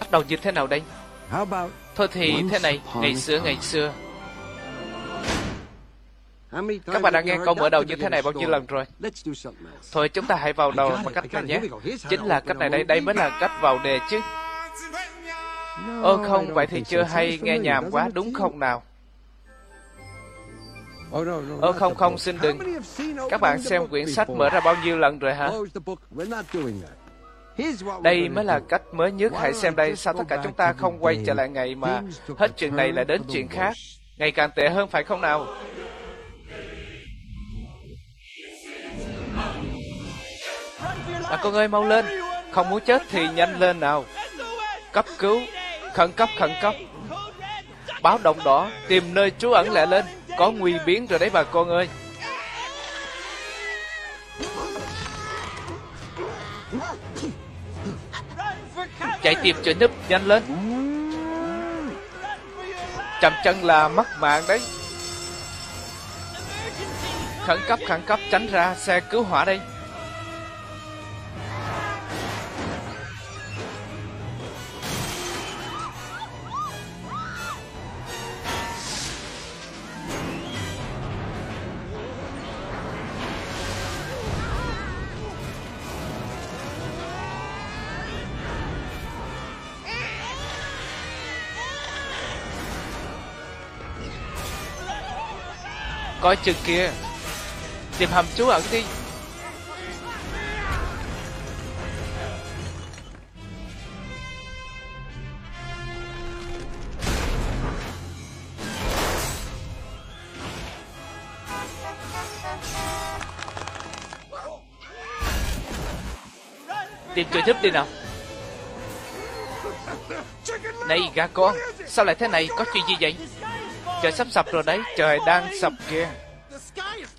Bắt đầu như thế nào đây? Thôi thì thế này, ngày xưa ngày xưa. Các bạn đã nghe câu mở đầu như thế này bao nhiêu lần rồi? Thôi chúng ta hãy vào đầu bằng cách này nhé. Chính là cách này đây, đây mới là cách vào đề chứ. Ơ không, vậy thì chưa hay nghe nhàm quá, đúng không nào? Ơ không không, xin đừng. Các bạn xem quyển sách mở ra bao nhiêu lần rồi hả? Đây mới là cách mới nhất. Hãy xem đây, sao tất cả chúng ta không quay trở lại ngày mà hết chuyện này lại đến chuyện khác. Ngày càng tệ hơn phải không nào? À con ơi mau lên. Không muốn chết thì nhanh lên nào. Cấp cứu. Khẩn cấp khẩn cấp. Báo động đỏ. Tìm nơi trú ẩn lẹ lên. Có nguy biến rồi đấy bà con ơi. Chạy tìm chỗ núp nhanh lên. Chậm chân là mất mạng đấy. Khẩn cấp khẩn cấp, tránh ra, xe cứu hỏa đây. Coi chừng kìa Tìm hầm trú ẩn đi. Tìm trợ giúp đi nào. Này gà con, Sao lại thế này? Có chuyện gì vậy? Trời sắp sập rồi đấy, Trời đang sập kìa.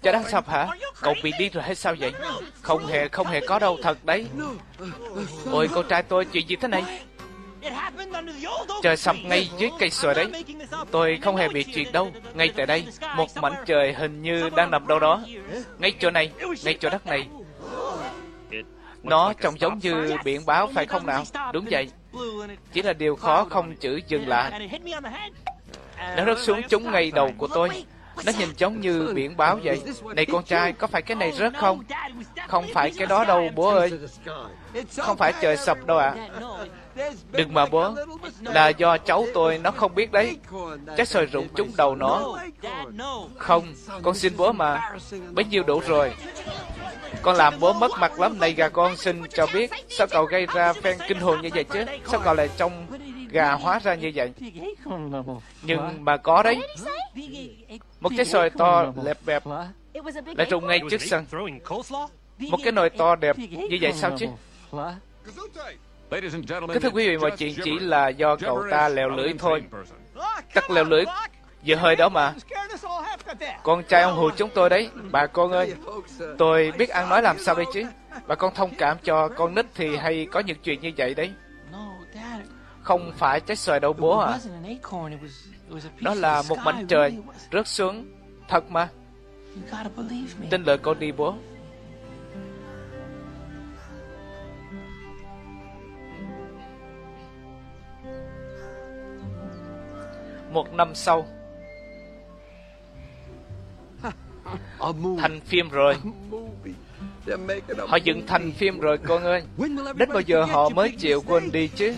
Trời đang sập hả? Cậu bị đi rồi hay sao vậy? Không hề không hề có đâu, thật đấy. Ôi, con trai tôi, chuyện gì thế này? Trời sập ngay dưới cây sồi đấy. Tôi không hề bị chuyện đâu. Ngay tại đây, Một mảnh trời hình như đang nằm đâu đó. Ngay chỗ này, Ngay chỗ đất này. Nó trông giống như biển báo, phải không nào? Đúng vậy. Chỉ là điều khó không chữ dừng lại nó rớt xuống trúng ngay đầu của tôi. Nó nhìn giống như biển báo vậy. Này con trai, có phải cái này rớt không? Không phải cái đó đâu bố ơi. Không phải trời sập đâu ạ. À. Đừng mà bố. Là do cháu tôi nó không biết đấy. Chắc sời rụng trúng đầu nó. Không, con xin bố mà. Bấy nhiêu đủ rồi. Con làm bố mất mặt lắm Này gà con xin cho biết Sao cậu gây ra phen kinh hồn như vậy chứ? Sao cậu lại trông gà hóa ra như vậy nhưng mà có đấy một cái sòi to lẹp bẹp lại trùng ngay trước sân một cái nồi to đẹp như vậy sao chứ Kính thưa quý vị, mọi chuyện chỉ là do cậu ta lèo lưỡi thôi. Cắt lèo lưỡi, giờ hơi đó mà. Con trai ông hù chúng tôi đấy, bà con ơi. Tôi biết ăn nói làm sao đây chứ. Bà con thông cảm cho con nít thì hay có những chuyện như vậy đấy. Không phải trái xoài đâu bố à? Đó là một mảnh trời Rớt xuống. Thật mà. Tin lời con đi bố. Một năm sau. Thành phim rồi. Họ dựng thành phim rồi con ơi. Đến bao giờ họ mới chịu quên đi chứ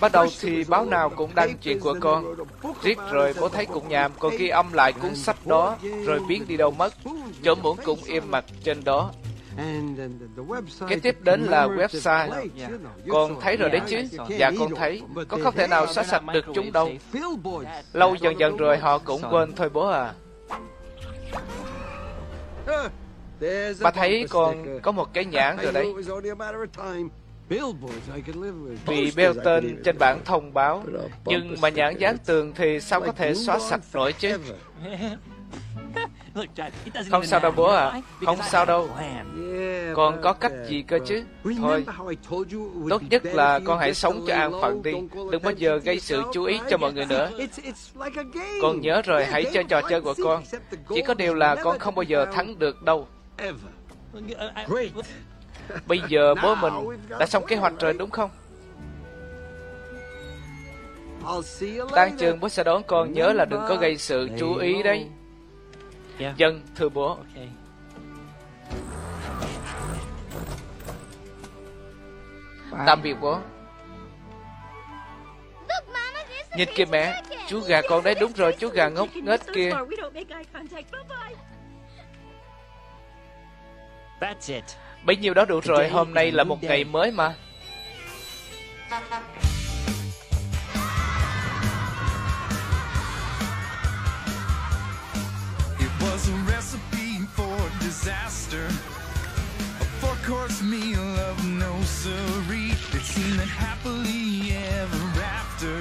Bắt đầu thì báo nào cũng đăng chuyện của con. Riết rồi bố thấy cũng nhàm Còn ghi âm lại cuốn sách đó, Rồi biến đi đâu mất. Chỗ muỗng cũng im mặt trên đó. Kế tiếp đến là website. Con thấy rồi đấy chứ? Dạ con thấy. Con không thể nào xóa sạch được chúng đâu. Lâu dần dần rồi họ cũng quên thôi bố à. Bà thấy con có một cái nhãn rồi đấy vì Belton trên bảng thông báo Nhưng mà nhãn dán tường thì sao có thể xóa sạch nổi chứ? Không sao đâu bố à Không sao đâu. Con có cách gì cơ chứ? Thôi. Tốt nhất là con hãy sống cho an phận đi. Đừng bao giờ gây sự chú ý cho mọi người nữa. Con nhớ rồi hãy chơi trò chơi của con. Chỉ có điều là con không bao giờ thắng được đâu Bây giờ bố mình đã xong kế hoạch rồi đúng không? Tan trường bố sẽ đón con nhớ là đừng có gây sự chú ý đấy. Dân, thưa bố. Tạm biệt bố. Nhìn kìa mẹ, chú gà con đấy đúng rồi, chú gà ngốc nghếch kia. Bấy nhiêu đó đủ rồi, hôm nay là một ngày mới mà. was a recipe for disaster. A four course meal of no siree. It seemed that happily ever after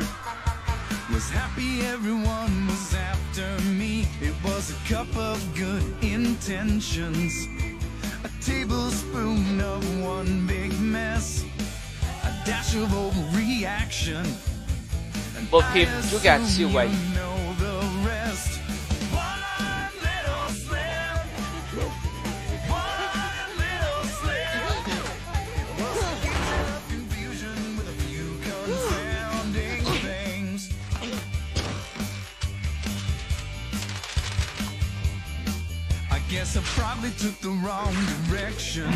was happy, everyone was after me. It was a cup of good intentions, tablespoon of one big mess, a dash of overreaction. Bộ phim Chúa gà siêu quậy guess I probably took the wrong direction.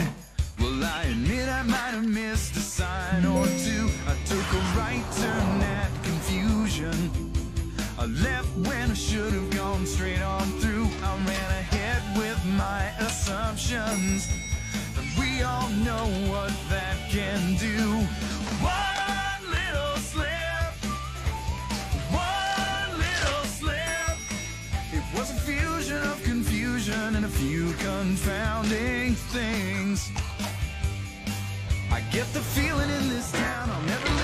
Well, I admit I might have missed a sign or two. I took a right turn at confusion. I left when I should have gone straight on through. I ran ahead with my assumptions. And we all know what that can do. One confounding things. I get the feeling in this town I'll never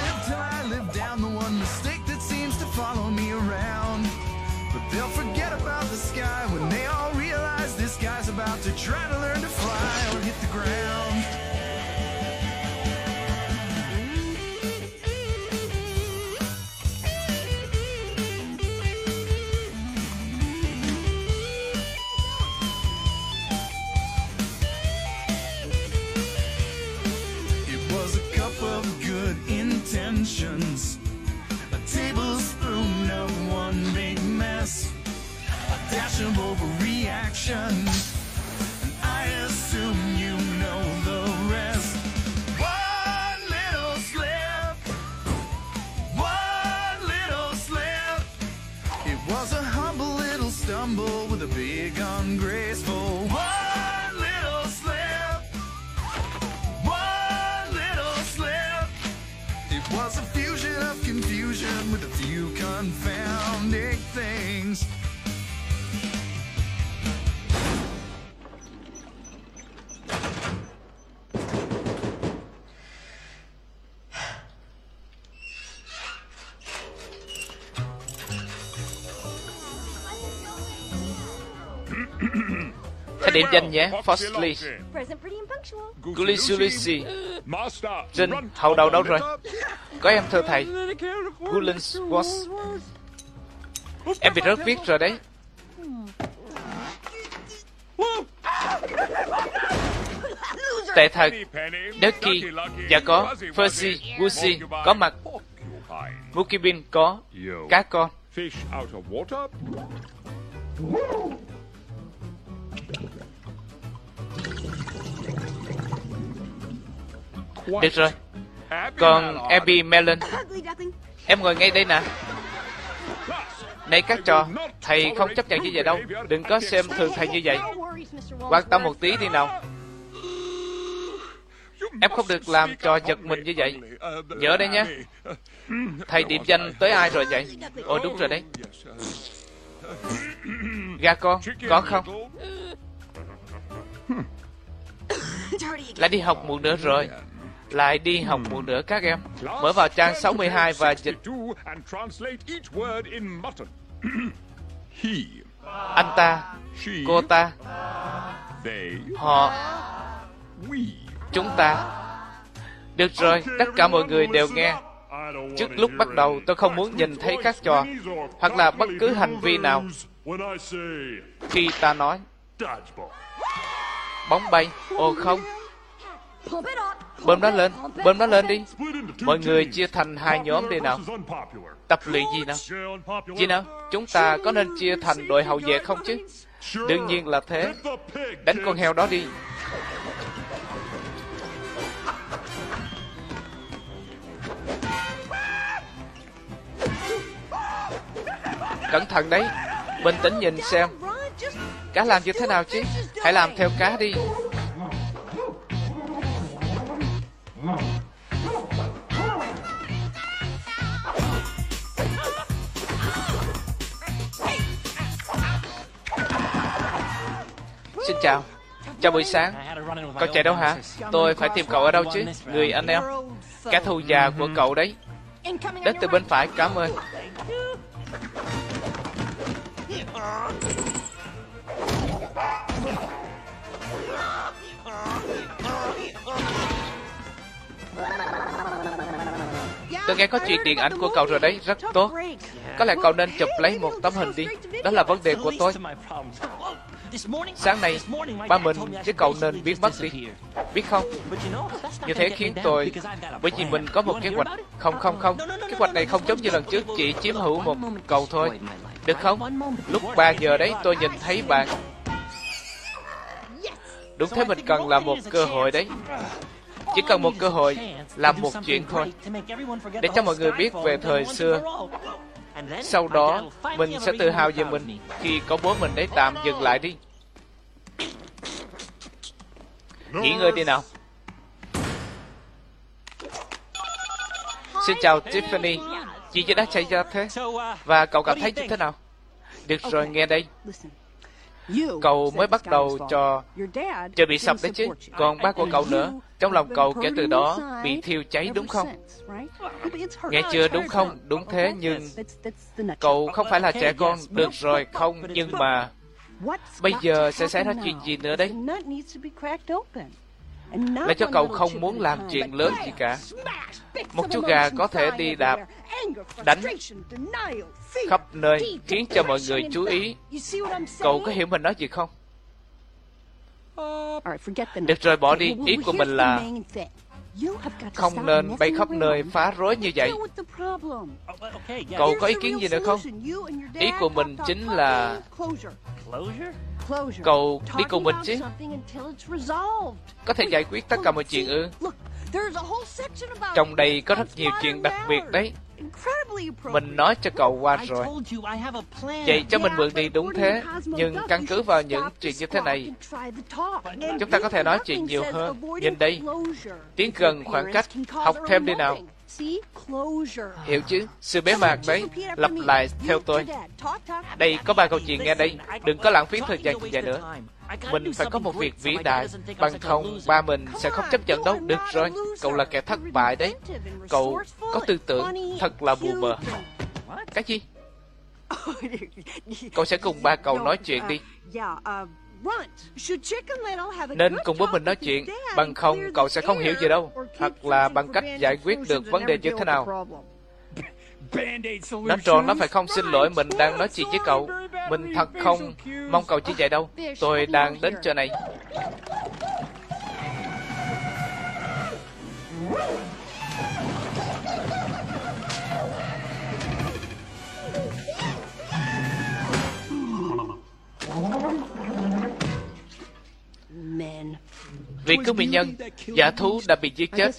danh nhé, Foxley. Gulisulisi. Trinh, hậu đầu đâu rồi? Có em thưa thầy. Gullens was... Em bị rớt viết rồi đấy. Tệ thật. Ducky, dạ có. Percy, Goosey, có mặt. Mukibin, có. Cá con. Được rồi. Còn Abby Mellon, em ngồi ngay đây nè. Này các trò, thầy không chấp nhận như vậy đâu. Đừng có xem thường thầy như vậy. Quan tâm một tí đi nào. Em không được làm trò giật mình như vậy. Nhớ đấy nhé. Thầy điểm danh tới ai rồi vậy? Ồ đúng rồi đấy. Gà con, có không? Lại đi học muộn nữa rồi. Lại đi học muộn nữa các em. Mở vào trang 62 và dịch anh ta, cô ta, họ, chúng ta. Được rồi, tất cả mọi người đều nghe. Trước lúc bắt đầu, tôi không muốn nhìn thấy các trò hoặc là bất cứ hành vi nào khi ta nói bóng bay. Ồ không. Bơm nó lên, bơm nó lên đi. Mọi người chia thành hai nhóm đi nào. Tập luyện gì nào? Gì nào? Chúng ta có nên chia thành đội hậu vệ không chứ? Đương nhiên là thế. Đánh con heo đó đi. Cẩn thận đấy. Bình tĩnh nhìn xem. Cá làm như thế nào chứ? Hãy làm theo cá đi. Xin chào. Chào buổi sáng. Cậu chạy đâu hả? Tôi phải tìm cậu ở đâu chứ? Người anh em. Kẻ thù già của cậu đấy. Đến từ bên phải, cảm ơn. Tôi nghe có chuyện điện ảnh của cậu rồi đấy, rất tốt. Có lẽ cậu nên chụp lấy một tấm hình đi. Đó là vấn đề của tôi. Sáng nay, ba mình với cậu nên biến mất đi. Biết không? Như thế khiến tôi... Bởi vì mình có một kế hoạch. Không, không, không. Kế hoạch này không giống như lần trước, chỉ chiếm hữu một cầu thôi. Được không? Lúc 3 giờ đấy tôi nhìn thấy bạn. Đúng thế mình cần là một cơ hội đấy. Chỉ cần một cơ hội làm một chuyện thôi. Để cho mọi người biết về thời xưa. Sau đó, mình sẽ tự hào về mình khi có bố mình đấy tạm dừng lại đi. Nghỉ ngơi đi nào. Xin chào Tiffany. Chuyện gì đã xảy ra thế? Và cậu cảm thấy như thế nào? Được rồi, nghe đây. Cậu mới bắt đầu cho chưa bị sập đấy chứ. Còn ba của cậu nữa. Trong lòng cậu kể từ đó bị thiêu cháy đúng không? Nghe chưa đúng không? Đúng thế nhưng cậu không phải là trẻ con. Được rồi, không. Nhưng mà Bây giờ sẽ xảy ra chuyện gì nữa đấy? Là cho cậu không muốn làm chuyện lớn gì cả. Một chú gà có thể đi đạp, đánh khắp nơi khiến cho mọi người chú ý. Cậu có hiểu mình nói gì không? Được rồi, bỏ đi. Ý của mình là Không nên bay khắp nơi phá rối như vậy. Cậu có ý kiến gì nữa không? Ý của mình chính là cậu đi cùng mình chứ. Có thể giải quyết tất cả mọi chuyện ư? Trong đây có rất nhiều chuyện đặc biệt đấy. Mình nói cho cậu qua rồi. Vậy cho mình mượn đi đúng thế, nhưng căn cứ vào những chuyện như thế này, chúng ta có thể nói chuyện nhiều hơn. Nhìn đây, tiến gần khoảng cách, học thêm đi nào. Hiểu chứ? Sự bế mạc đấy, lặp lại theo tôi. Đây có ba câu chuyện nghe đây. Đừng có lãng phí thời gian như vậy nữa. Mình phải có một việc vĩ đại, bằng không ba mình sẽ không chấp nhận đâu. Được rồi, cậu là kẻ thất bại đấy. Cậu có tư tưởng thật là mù mờ. Cái gì? Cậu sẽ cùng ba cậu nói chuyện đi. Nên cùng bố mình nói chuyện, bằng không cậu sẽ không hiểu gì đâu. Hoặc là bằng cách giải quyết được vấn đề như thế nào. Nó tròn nó phải không? Xin lỗi mình đang nói chuyện với cậu. Mình thật không mong cậu chỉ vậy đâu. Tôi đang đến chỗ này. Vì cứu mỹ nhân Giả thú đã bị giết chết.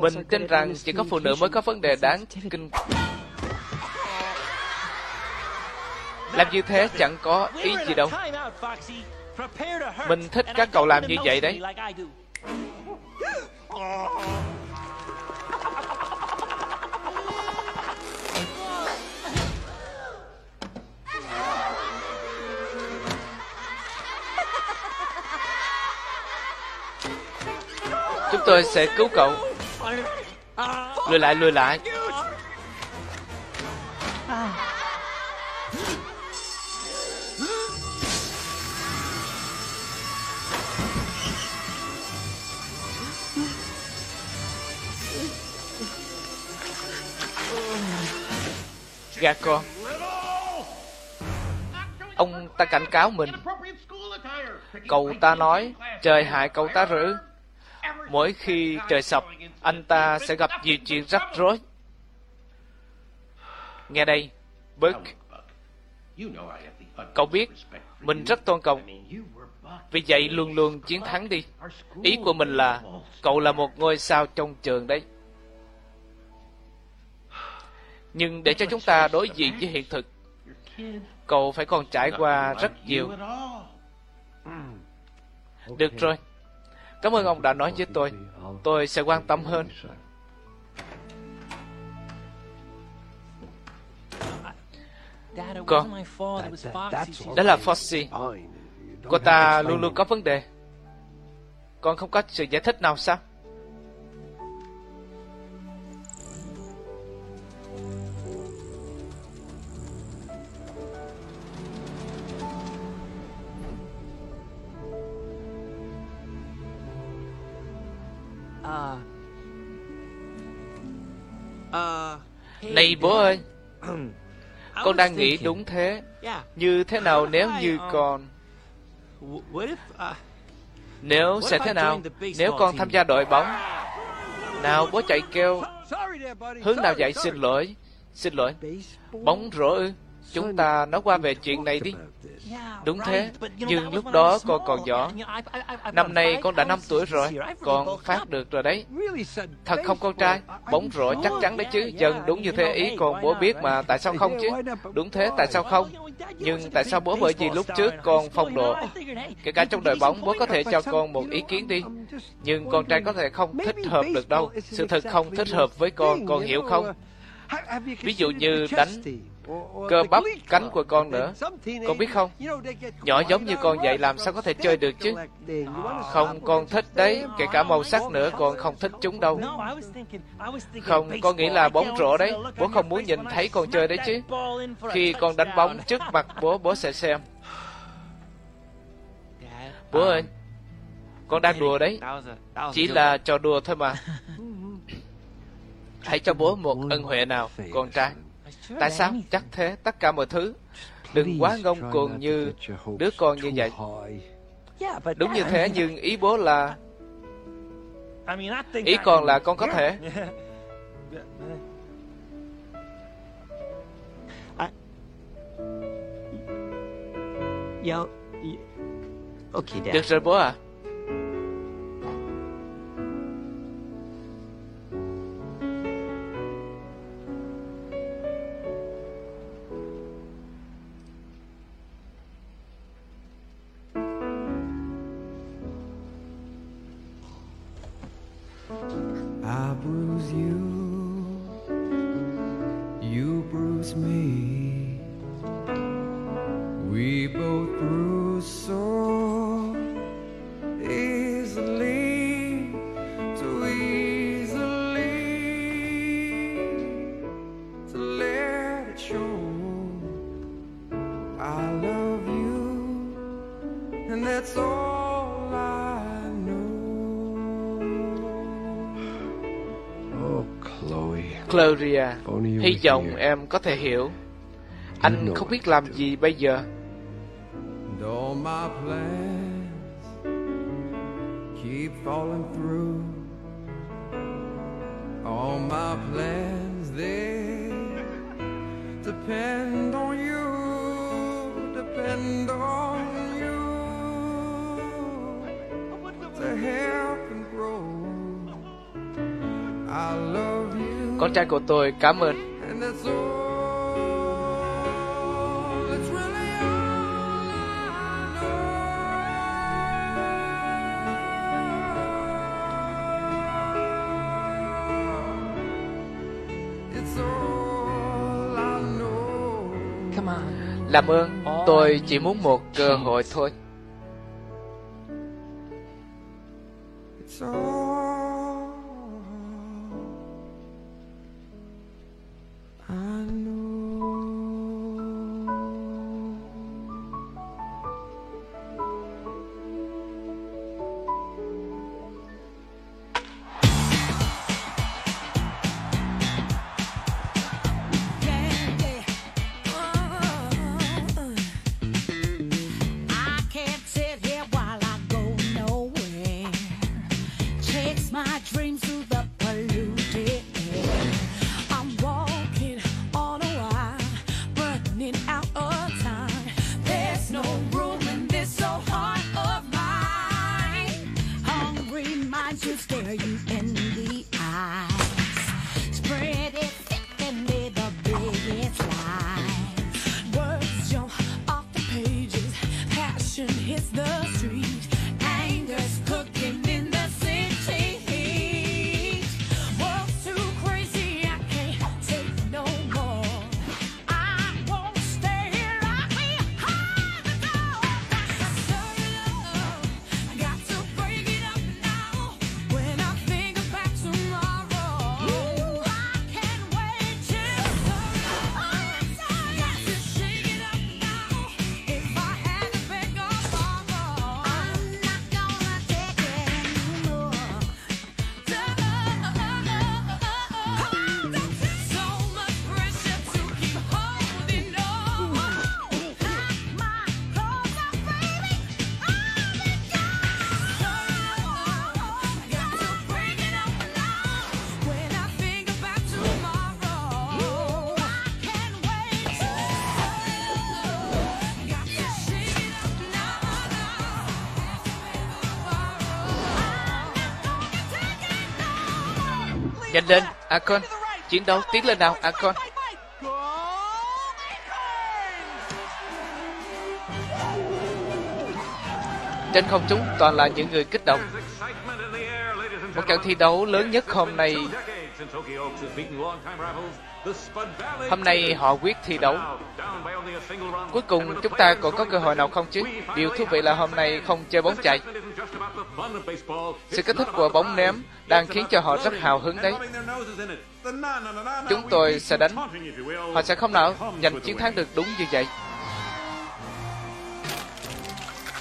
Mình tin rằng chỉ có phụ nữ mới có vấn đề đáng kinh Làm như thế chẳng có ý gì đâu. Mình thích các cậu làm như vậy đấy. Chúng tôi sẽ cứu cậu. Lùi lại, lùi lại. Gà con Ông ta cảnh cáo mình Cậu ta nói Trời hại cậu ta rử. Mỗi khi trời sập, anh ta sẽ gặp nhiều chuyện rắc rối. Nghe đây, Buck, cậu biết mình rất tôn trọng. Vì vậy luôn luôn chiến thắng đi. Ý của mình là cậu là một ngôi sao trong trường đấy. Nhưng để cho chúng ta đối diện với hiện thực, cậu phải còn trải qua rất nhiều. Được rồi. Cảm ơn ông đã nói với tôi. Tôi sẽ quan tâm hơn. Con, đó là Foxy. Cô ta luôn luôn có vấn đề. Con không có sự giải thích nào sao? Này bố ơi, con đang nghĩ đúng thế. Như thế nào nếu như con... Nếu sẽ thế nào? nếu con tham gia đội bóng? Nào bố chạy kêu Hướng nào vậy xin lỗi. Xin lỗi. Bóng rổ ư Chúng ta nói qua về chuyện này đi. Đúng thế, Nhưng lúc đó con còn nhỏ. Năm nay con đã 5 tuổi rồi Con phát được rồi đấy. Thật không con trai? Bóng rổ chắc chắn đấy chứ. Dần đúng như thế, ý con bố biết mà Tại sao không chứ? Đúng thế, tại sao không? Nhưng tại sao bố bởi vì lúc trước con phong độ? Kể cả trong đời bóng, Bố có thể cho con một ý kiến đi. Nhưng con trai có thể không thích hợp được đâu. Sự thật không thích hợp với con Con hiểu không? Ví dụ như đánh cơ bắp cánh của con nữa. con biết không? nhỏ giống như con vậy làm sao có thể chơi được chứ? không con thích đấy kể cả màu sắc nữa con không thích chúng đâu. không con nghĩ là bóng rổ đấy. bố không muốn nhìn thấy con chơi đấy chứ. khi con đánh bóng trước mặt bố bố sẽ xem. Bố ơi con đang đùa đấy. Chỉ là trò đùa thôi mà. Hãy cho bố một ân huệ nào con trai Tại sao? Chắc thế, tất cả mọi thứ. Đừng quá ngông cuồng như đứa con như vậy. Đúng như thế, nhưng ý bố là... Ý con là con có thể. Được rồi bố à. Gloria, hy vọng em có thể hiểu. Anh không biết làm gì bây giờ. keep falling through. Trai của tôi cảm ơn. And that's all. It's really all I know. It's all I know. Come on. Làm ơn, tôi chỉ muốn một cơ hội thôi. Akon. Chiến đấu tiến lên nào, Akon. Trên không trung toàn là những người kích động. Một trận thi đấu lớn nhất hôm nay. Hôm nay họ quyết thi đấu. Cuối cùng chúng ta còn có cơ hội nào không chứ? Điều thú vị là hôm nay không chơi bóng chạy. Sự kích thích của bóng ném đang khiến cho họ rất hào hứng đấy. Chúng tôi sẽ đánh. Họ sẽ không nào giành chiến thắng được đúng như vậy.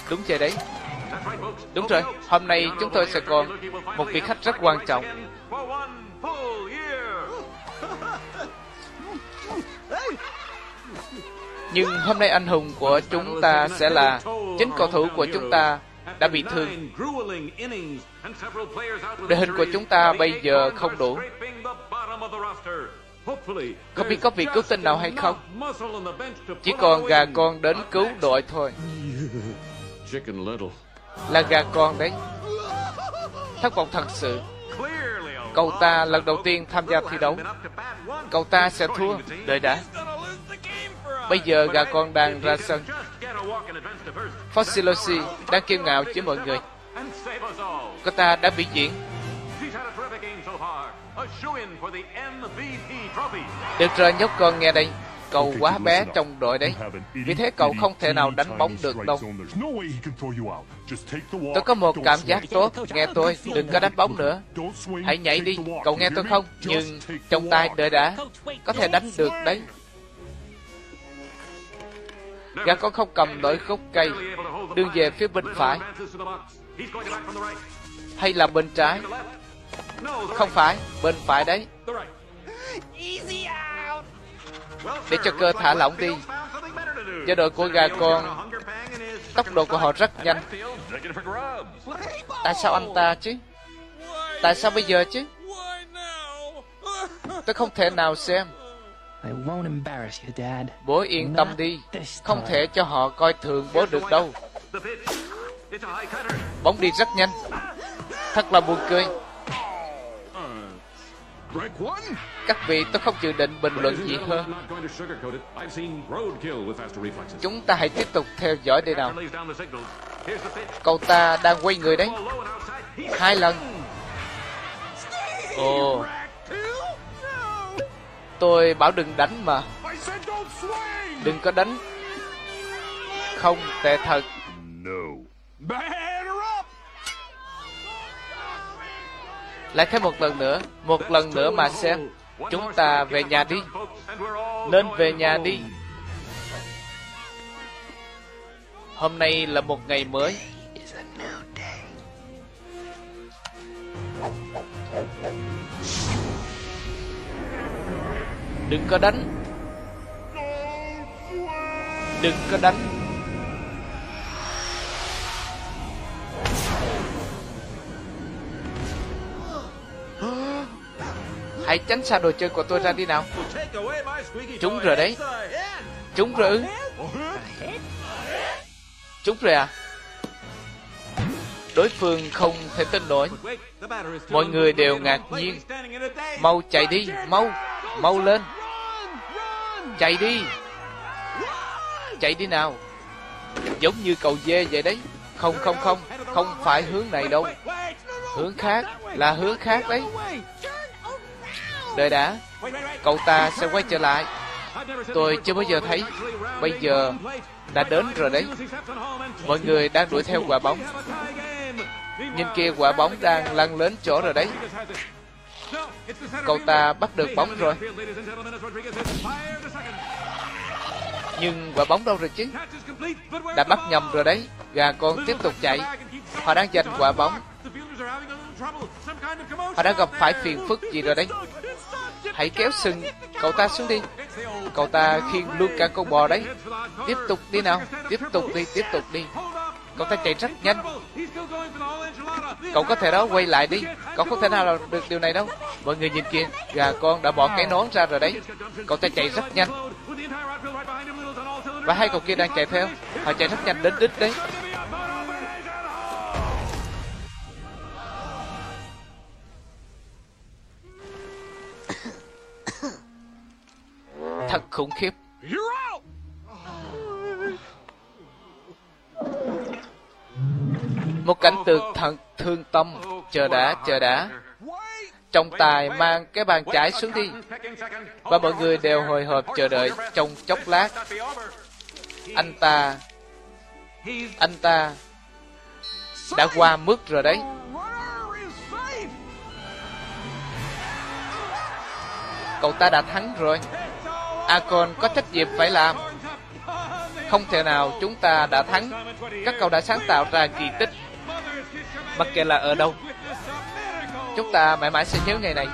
Đúng vậy đấy. Đúng rồi, hôm nay chúng tôi sẽ còn một vị khách rất quan trọng. Nhưng hôm nay anh hùng của chúng ta sẽ là chính cầu thủ của chúng ta đã bị thương. Đội hình của chúng ta bây giờ không đủ. Không biết có vị cứu tinh nào hay không? Chỉ còn gà con đến cứu đội thôi. Là gà con đấy. Thất vọng thật sự. Cậu ta lần đầu tiên tham gia thi đấu. Cậu ta sẽ thua. Đợi đã. Bây giờ gà con đang ra sân. Fossilosi đang kiêu ngạo với mọi người. Cô ta đã bị diễn. Được rồi nhóc con nghe đây. Cậu quá bé trong đội đấy. Vì thế cậu không thể nào đánh bóng được đâu. Tôi có một cảm giác tốt. Nghe tôi, đừng có đánh bóng nữa. Hãy nhảy đi, cậu nghe tôi không? Nhưng trong tay đợi đã. Có thể đánh được đấy. Gã con không cầm nổi gốc cây. Đường về phía bên phải. Hay là bên trái? Không phải, bên phải đấy. Để cho cơ thả lỏng đi. Do đội của gà con, tốc độ của họ rất nhanh. Tại sao anh ta chứ? Tại sao bây giờ chứ? Tôi không thể nào xem. Bố yên tâm đi. Không thể cho họ coi thường bố được đâu. Bóng đi rất nhanh. Thật là buồn cười. Các vị, tôi không dự định bình luận gì hơn. Chúng ta hãy tiếp tục theo dõi đây nào. Cậu ta đang quay người đấy. Hai lần. Ồ, tôi bảo đừng đánh mà. Đừng có đánh. Không, tệ thật. Lại thêm một lần nữa. Một lần nữa mà xem. Chúng ta về nhà đi. Nên về nhà đi. Hôm nay là một ngày mới. Is a Đừng có đánh. Đừng có đánh. Hãy tránh xa đồ chơi của tôi ra đi nào. Trúng rồi đấy. Trúng rồi ư? Trúng rồi à? Đối phương không thể tin nổi. Mọi người đều ngạc nhiên. Mau chạy đi, mau, mau lên. Chạy đi. Chạy đi nào. Giống như cầu dê vậy đấy. Không, không, không, không phải hướng này đâu. Hướng khác, là hướng khác đấy. Đợi đã, cậu ta sẽ quay trở lại. Tôi chưa bao giờ thấy. Bây giờ đã đến rồi đấy. Mọi người đang đuổi theo quả bóng. Nhìn kia quả bóng đang lăn đến chỗ rồi đấy. Cậu ta bắt được bóng rồi. Nhưng quả bóng đâu rồi chứ? Đã bắt nhầm rồi đấy. Gà con tiếp tục chạy. Họ đang giành quả bóng. Họ đã gặp phải phiền phức gì rồi đấy. Hãy kéo sừng cậu ta xuống đi. Cậu ta khiêng luôn cả con bò đấy. Tiếp tục đi nào. Tiếp tục đi, tiếp tục đi. Cậu ta chạy rất nhanh. Cậu có thể đó quay lại đi. Cậu không thể nào làm được điều này đâu. Mọi người nhìn kìa, gà con đã bỏ cái nón ra rồi đấy. Cậu ta chạy rất nhanh. Và hai cậu kia đang chạy theo. Họ chạy rất nhanh đến đích đấy. Thật khủng khiếp. Một cảnh tượng thật thương tâm. Chờ đã, chờ đã. Trọng tài mang cái bàn trái xuống đi. Và mọi người đều hồi hộp chờ đợi trong chốc lát. Anh ta, anh ta đã qua mức rồi đấy. Cậu ta đã thắng rồi. Akon có trách nhiệm phải làm. Không thể nào chúng ta đã thắng. Các cậu đã sáng tạo ra kỳ tích. Mặc kệ là ở đâu. Chúng ta mãi mãi sẽ nhớ ngày này.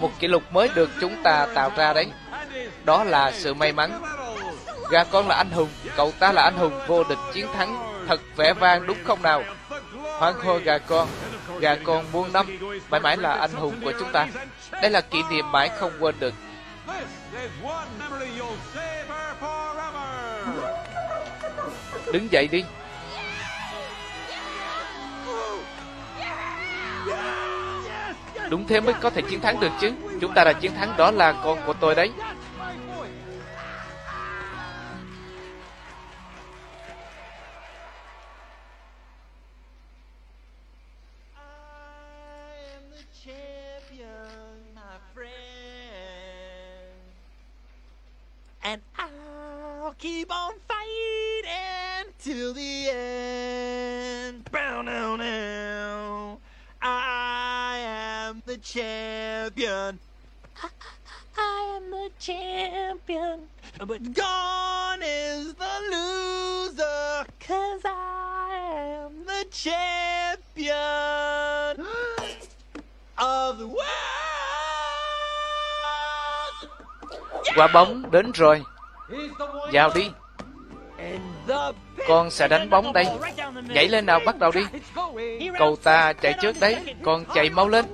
Một kỷ lục mới được chúng ta tạo ra đấy. Đó là sự may mắn. Gà con là anh hùng, cậu ta là anh hùng vô địch chiến thắng. Thật vẻ vang đúng không nào? Hoan hô gà con, gà con muôn năm, mãi mãi là anh hùng của chúng ta. Đây là kỷ niệm mãi không quên được. Đứng dậy đi. Đúng thế mới có thể chiến thắng được chứ. Chúng ta đã chiến thắng, đó là con của tôi đấy. Keep on fighting till the end. Bow now now. I am the champion. I I am the champion. But gone is the loser. Cause I am The champion of the world. Yeah! Quả bóng đến rồi. Vào đi. Con sẽ đánh bóng đây. Nhảy lên nào, bắt đầu đi. Cậu ta chạy trước đấy. Con chạy mau lên.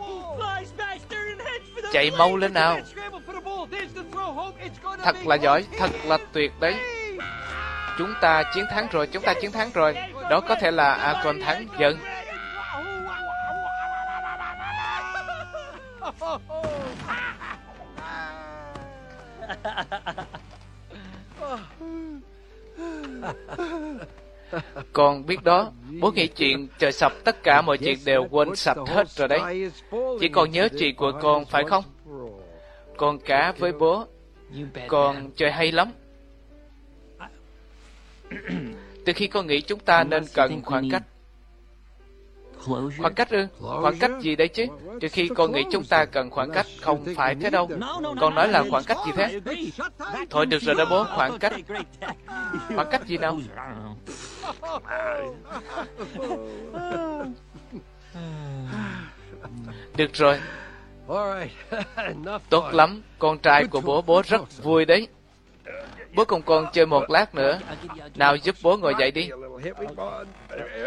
Chạy mau lên nào. Thật là giỏi, thật là tuyệt đấy. Chúng ta chiến thắng rồi, chúng ta chiến thắng rồi. Đó có thể là Akon thắng dần. Con biết đó, bố nghĩ chuyện trời sập tất cả mọi chuyện đều quên sạch hết rồi đấy. Chỉ còn nhớ chuyện của con phải không? Con cá với bố, con chơi hay lắm. Từ khi con nghĩ chúng ta nên cần khoảng cách. Khoảng cách ư? Khoảng cách gì đấy chứ? Từ khi con nghĩ chúng ta cần khoảng cách, không phải thế đâu. Con nói là khoảng cách gì thế? Thôi được rồi đó bố, khoảng cách. Khoảng cách gì nào? Được rồi, tốt lắm. Con trai của bố, bố rất vui đấy. Bố cùng con chơi một lát nữa. Nào giúp bố ngồi dậy đi.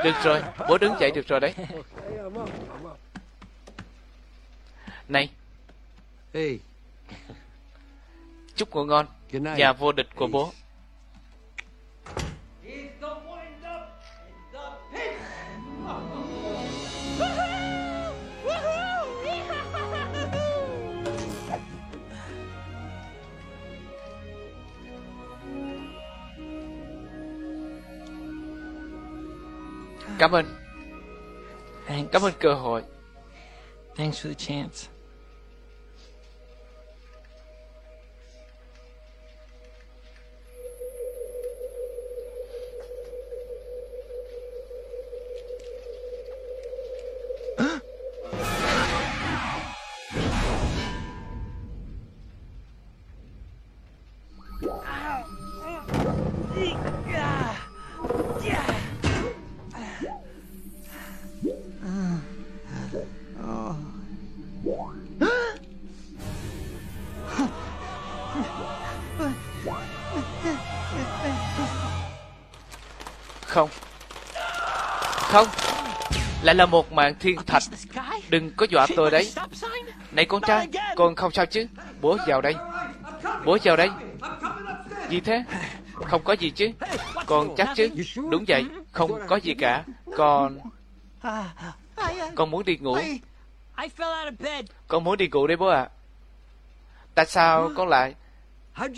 Được rồi, bố đứng dậy được rồi đấy. Này, chúc ngủ ngon. Nhà vô địch của bố. Cảm ơn, Thanks. cảm ơn cơ hội. Thanks for the chance. Lại là một mạng thiên thạch. Đừng có dọa tôi đấy. Này con trai, con không sao chứ? Bố vào đây. Bố vào đây. Gì thế? Không có gì chứ? Con chắc chứ? Đúng vậy, không có gì cả. Con... Con muốn đi ngủ. Con muốn đi ngủ đấy bố ạ. Tại sao con lại...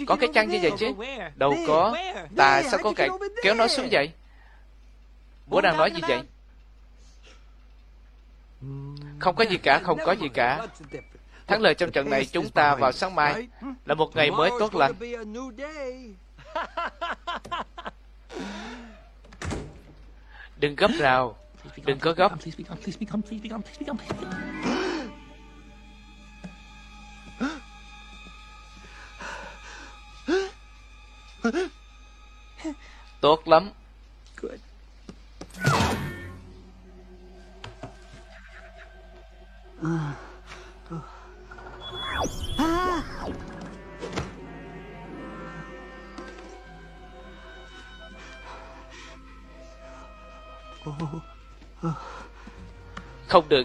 Có cái chăn như vậy chứ? Đâu có. Tại sao con lại kéo nó xuống vậy? Bố đang nói gì vậy? Không có gì cả, không có gì cả. Thắng lợi trong trận này chúng ta vào sáng mai là một ngày mới tốt lành. Đừng gấp nào. Đừng có gấp. Please be gone, Không được.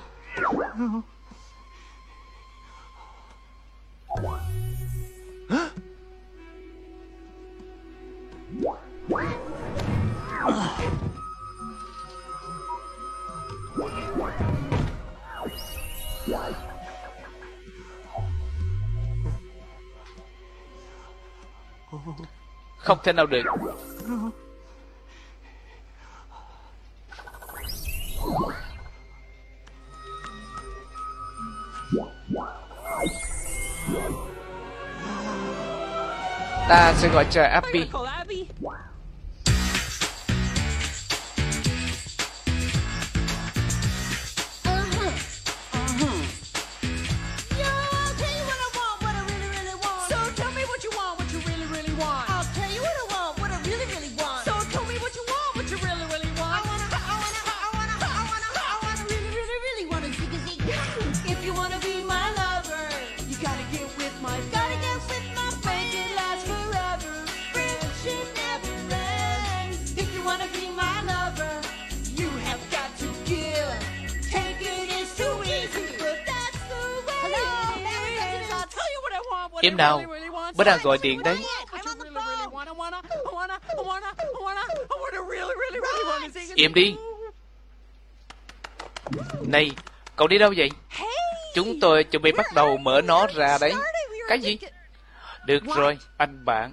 Không thể nào được. Ta sẽ gọi chờ Appy wanna sing it. Im đi. Này, cậu đi đâu vậy? Chúng tôi chuẩn bị bắt đầu mở nó ra đấy. Cái gì? Được rồi, anh bạn.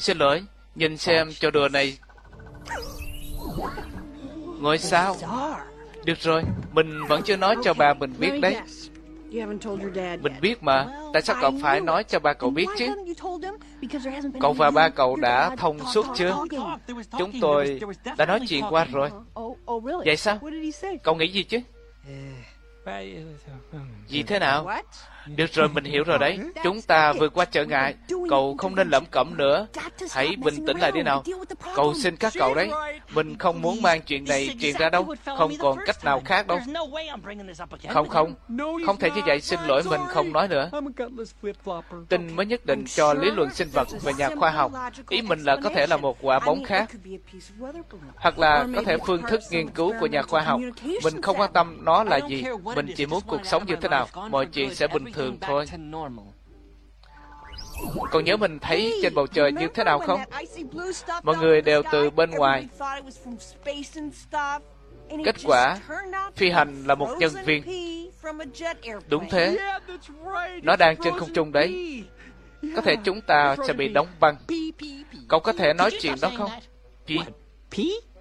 Xin lỗi, nhìn xem cho đùa này. Ngôi sao? Được rồi, mình vẫn chưa nói cho bà mình biết đấy. Mình biết mà, tại sao cậu phải nói cho ba cậu biết chứ? Cậu và ba cậu đã thông suốt chưa? Chúng tôi đã nói chuyện qua rồi. Vậy sao? Cậu nghĩ gì chứ? Gì thế nào? Được rồi, mình hiểu rồi đấy. Chúng ta vượt qua trở ngại. Cậu không nên lẩm cẩm nữa. Hãy bình tĩnh lại đi nào. Cậu xin các cậu đấy. Mình không muốn mang chuyện này truyền ra đâu. Không còn cách nào khác đâu. Không không, không thể như vậy. Xin lỗi, mình không nói nữa. Tin mới nhất định cho lý luận sinh vật về nhà khoa học. Ý mình là có thể là một quả bóng khác. Hoặc là có thể phương thức nghiên cứu của nhà khoa học. Mình không quan tâm nó là gì. Mình chỉ muốn cuộc sống như thế nào. Mọi chuyện sẽ bình thường thôi. Còn nhớ mình thấy trên bầu trời như thế nào không? Mọi người đều từ bên ngoài. Kết quả, phi hành là một nhân viên. Đúng thế, nó đang trên không trung đấy. Có thể chúng ta sẽ bị đóng băng. Cậu có thể nói chuyện đó không? P? P,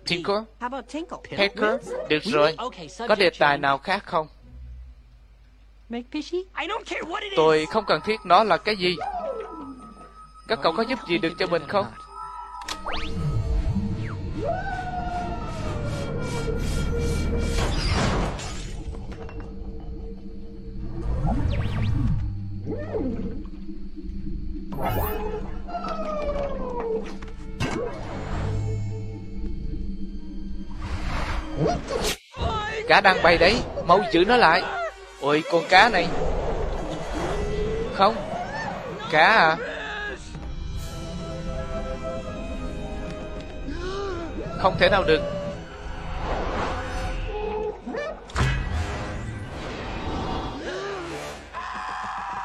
Tinker? Pecker, được rồi. Có đề tài nào khác không? Tôi không cần thiết nó là cái gì. Các cậu có giúp gì được cho mình không? Cá đang bay đấy, mau giữ nó lại. Ôi con cá này. Không. Cá à? Không thể nào được.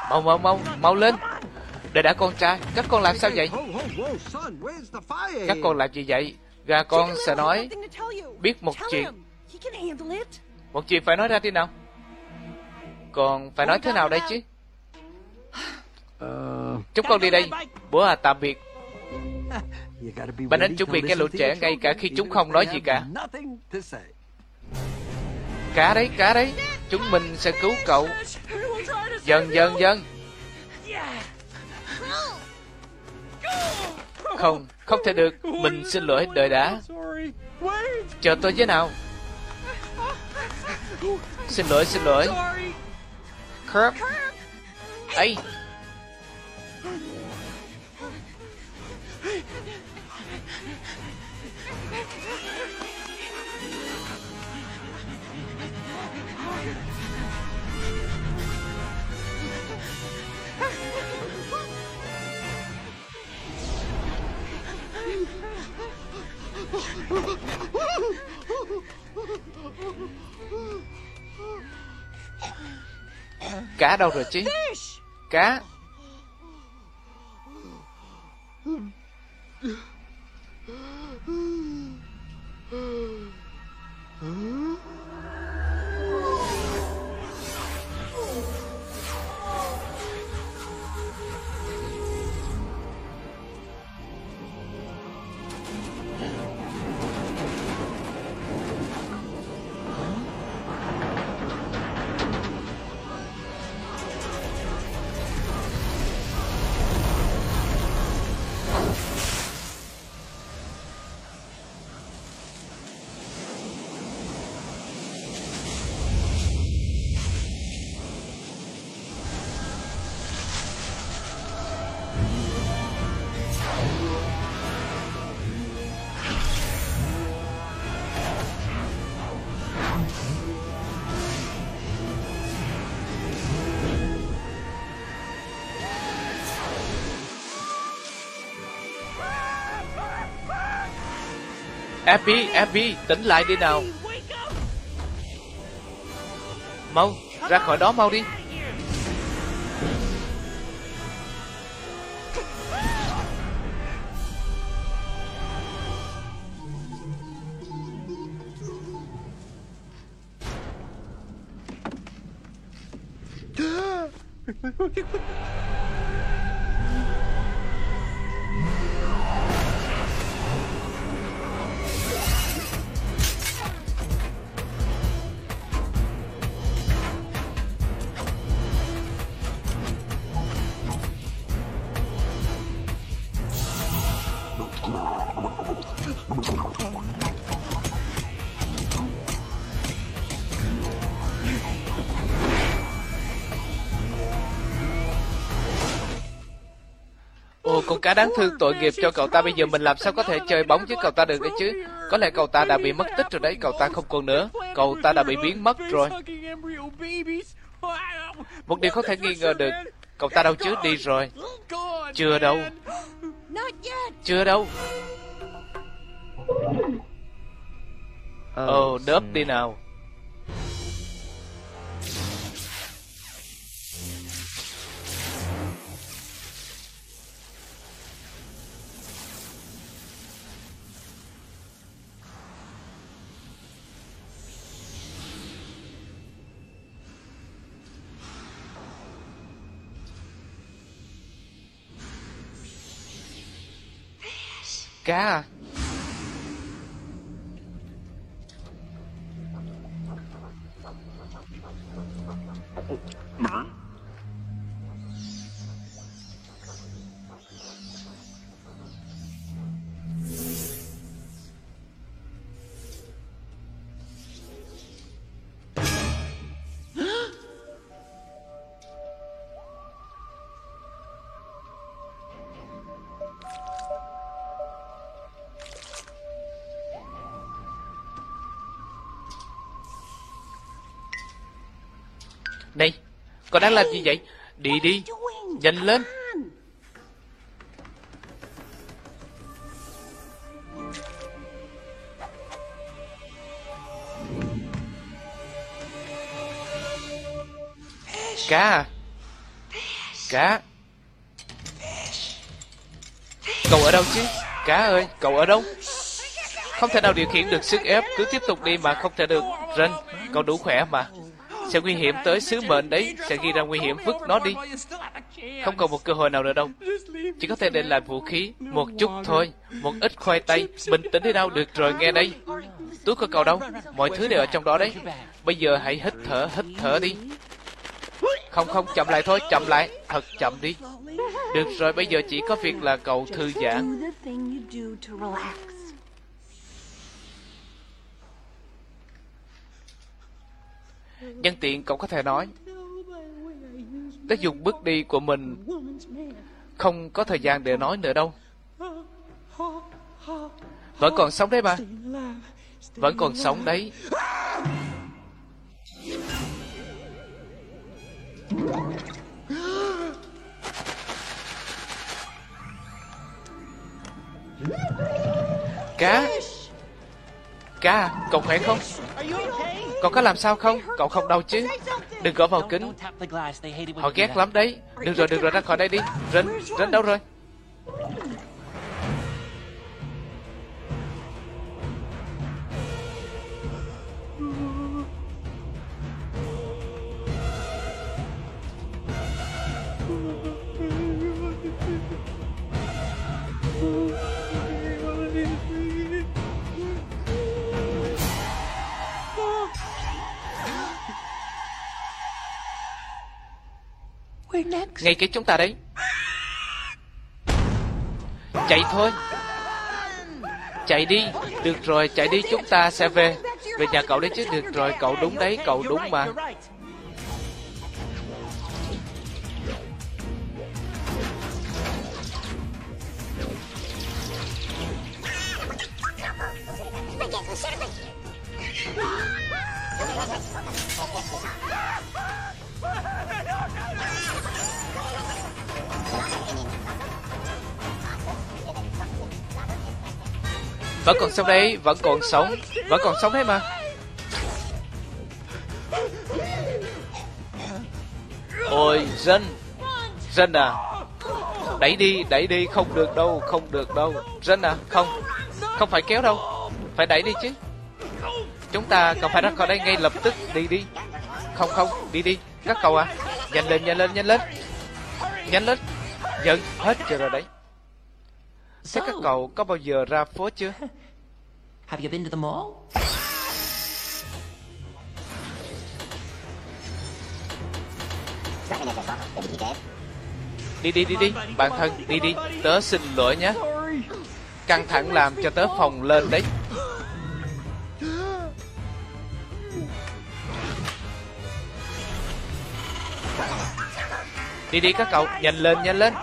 Mau mau mau, mau lên. Để đã con trai, các con làm sao vậy? Các con làm gì vậy? Gà con sẽ nói biết một chuyện. Một chuyện phải nói ra đi nào. Còn phải nói thế nào đây chứ? Uh, Chúng con đi đây. Bố à tạm biệt. Bạn nên chuẩn bị cái lũ trẻ ngay cả khi chúng không nói gì cả. Cá đấy, cá đấy. Chúng mình sẽ cứu cậu. Dần dần dần. Không, không thể được. Mình xin lỗi, đợi đã. Chờ tôi với nào. Xin lỗi, xin lỗi. Sorry. Kirk. Cá đâu rồi chứ? Cá Abby, Abby, tỉnh lại đi nào. Mau, ra khỏi đó mau đi. Cá đáng thương tội nghiệp cho cậu ta. Bây giờ mình làm sao có thể chơi bóng với cậu ta được đấy chứ? Có lẽ cậu ta đã bị mất tích rồi đấy Cậu ta không còn nữa. Cậu ta đã bị biến mất rồi. Một điều không thể nghi ngờ được Cậu ta đâu chứ đi rồi. Chưa đâu. Chưa đâu. Ồ, đớp đi nào Cá con đang làm gì vậy? Đi đi, nhanh lên. Cá à? Cá. Cậu ở đâu chứ? Cá ơi, cậu ở đâu? Không thể nào điều khiển được sức ép, cứ tiếp tục đi mà không thể được. Ren, cậu đủ khỏe mà. Sẽ nguy hiểm tới sứ mệnh đấy, sẽ ghi ra nguy hiểm, vứt nó đi. Không còn một cơ hội nào nữa đâu. Chỉ có thể để lại vũ khí, một chút thôi, một ít khoai tây, bình tĩnh đi đâu, được rồi, nghe đây. Túi của cậu đâu? Mọi thứ đều ở trong đó đấy. Bây giờ hãy hít thở, hít thở đi. Không không, chậm lại thôi, chậm lại, thật chậm đi. Được rồi, bây giờ chỉ có việc là cậu thư giãn. Do the thing you do to relax. Nhân tiện cậu có thể nói Tới dùng bước đi của mình. Không có thời gian để nói nữa đâu. Vẫn còn sống đấy mà Vẫn còn sống đấy. Cá. Ca, à, cậu khỏe không? Cậu có làm sao không? Cậu không đau chứ? Đừng gõ vào kính Họ ghét lắm đấy Được rồi, được rồi, ra khỏi đây đi Rinh, Rinh đâu rồi? Ngay kế chúng ta đấy. Chạy thôi. Chạy đi. Được rồi, chạy đi chúng ta sẽ về. Về nhà cậu đấy chứ. Được rồi, cậu đúng đấy, cậu đúng mà. Đây đấy, vẫn còn sống Vẫn còn sống thế mà. Ôi, Dân Dân à. Đẩy đi, đẩy đi, không được đâu, không được đâu. Dân à, không Không phải kéo đâu. Phải đẩy đi chứ. Chúng ta cần phải ra khỏi đây ngay lập tức Đi đi. Không không, đi đi. Các cậu à Nhanh lên, nhanh lên, nhanh lên. Nhanh lên. Giận, hết giờ rồi đấy. Thế các cậu có bao giờ ra phố chưa? Have you been to the mall? Đi đi đi đi, bạn thân, đi đi, tớ xin lỗi nhé. Căng thẳng làm cho tớ phòng lên đấy. Đi đi các cậu, nhanh lên, nhanh lên.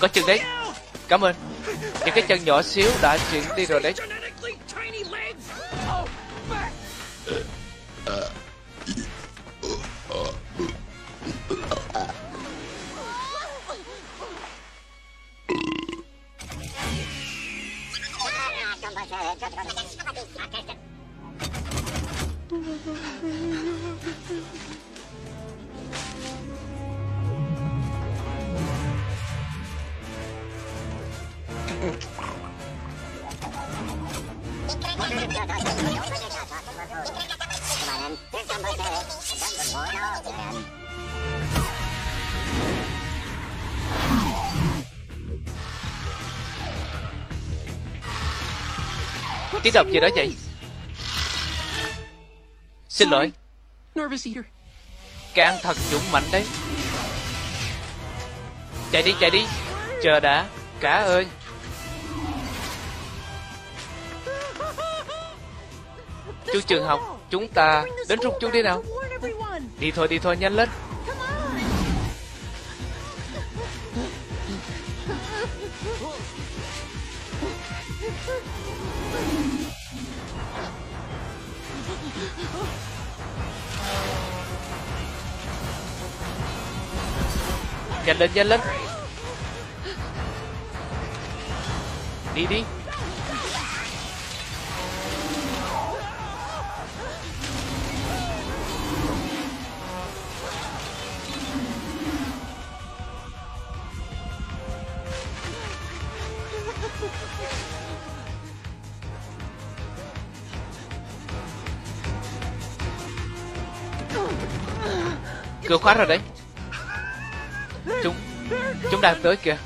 Có chân đấy. Cảm ơn. Những cái chân nhỏ xíu đã chuyển đi rồi đấy. Tiếng động gì đó vậy? Xin lỗi, cái ăn thật dũng mạnh đấy. Chạy đi, chạy đi. Chờ đã, cả ơi. Chú trường học, chúng ta đến rút chú đi nào. Đi thôi, đi thôi, nhanh lên. Lên, nhanh lên. Đi đi. Cửa khóa rồi đấy. Chúng đang tới kìa.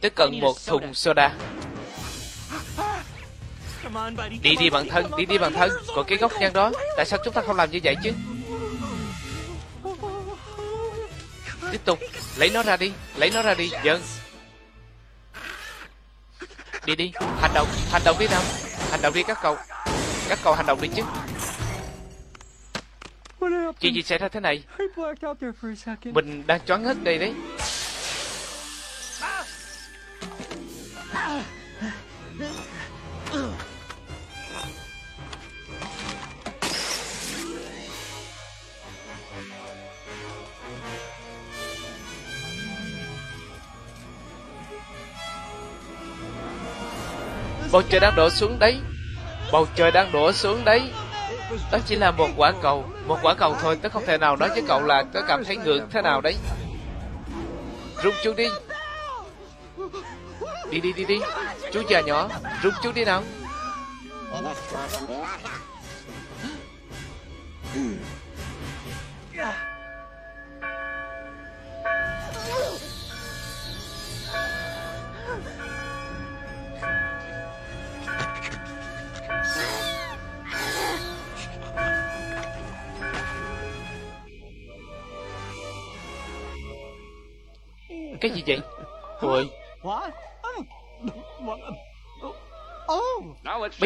Tiếp cận một thùng soda. Đi đi bạn thân, đi đi bạn thân. Còn cái góc nhăn đó Tại sao chúng ta không làm như vậy chứ? Tiếp tục Lấy nó ra đi Lấy nó ra đi. Dân Đi đi Hành động Hành động đi nào. Hành động đi các cậu. Các cậu hành động đi chứ Chuyện gì xảy ra thế này. Mình đang choáng hết đây đấy. Bầu trời đang đổ xuống đấy. Bầu trời đang đổ xuống đấy đó chỉ là một quả cầu. Một quả cầu thôi, Tớ không thể nào nói với cậu là Tớ cảm thấy ngượng thế nào đấy. Rung chú đi. Đi đi đi đi. Chú già nhỏ Rung chú đi nào.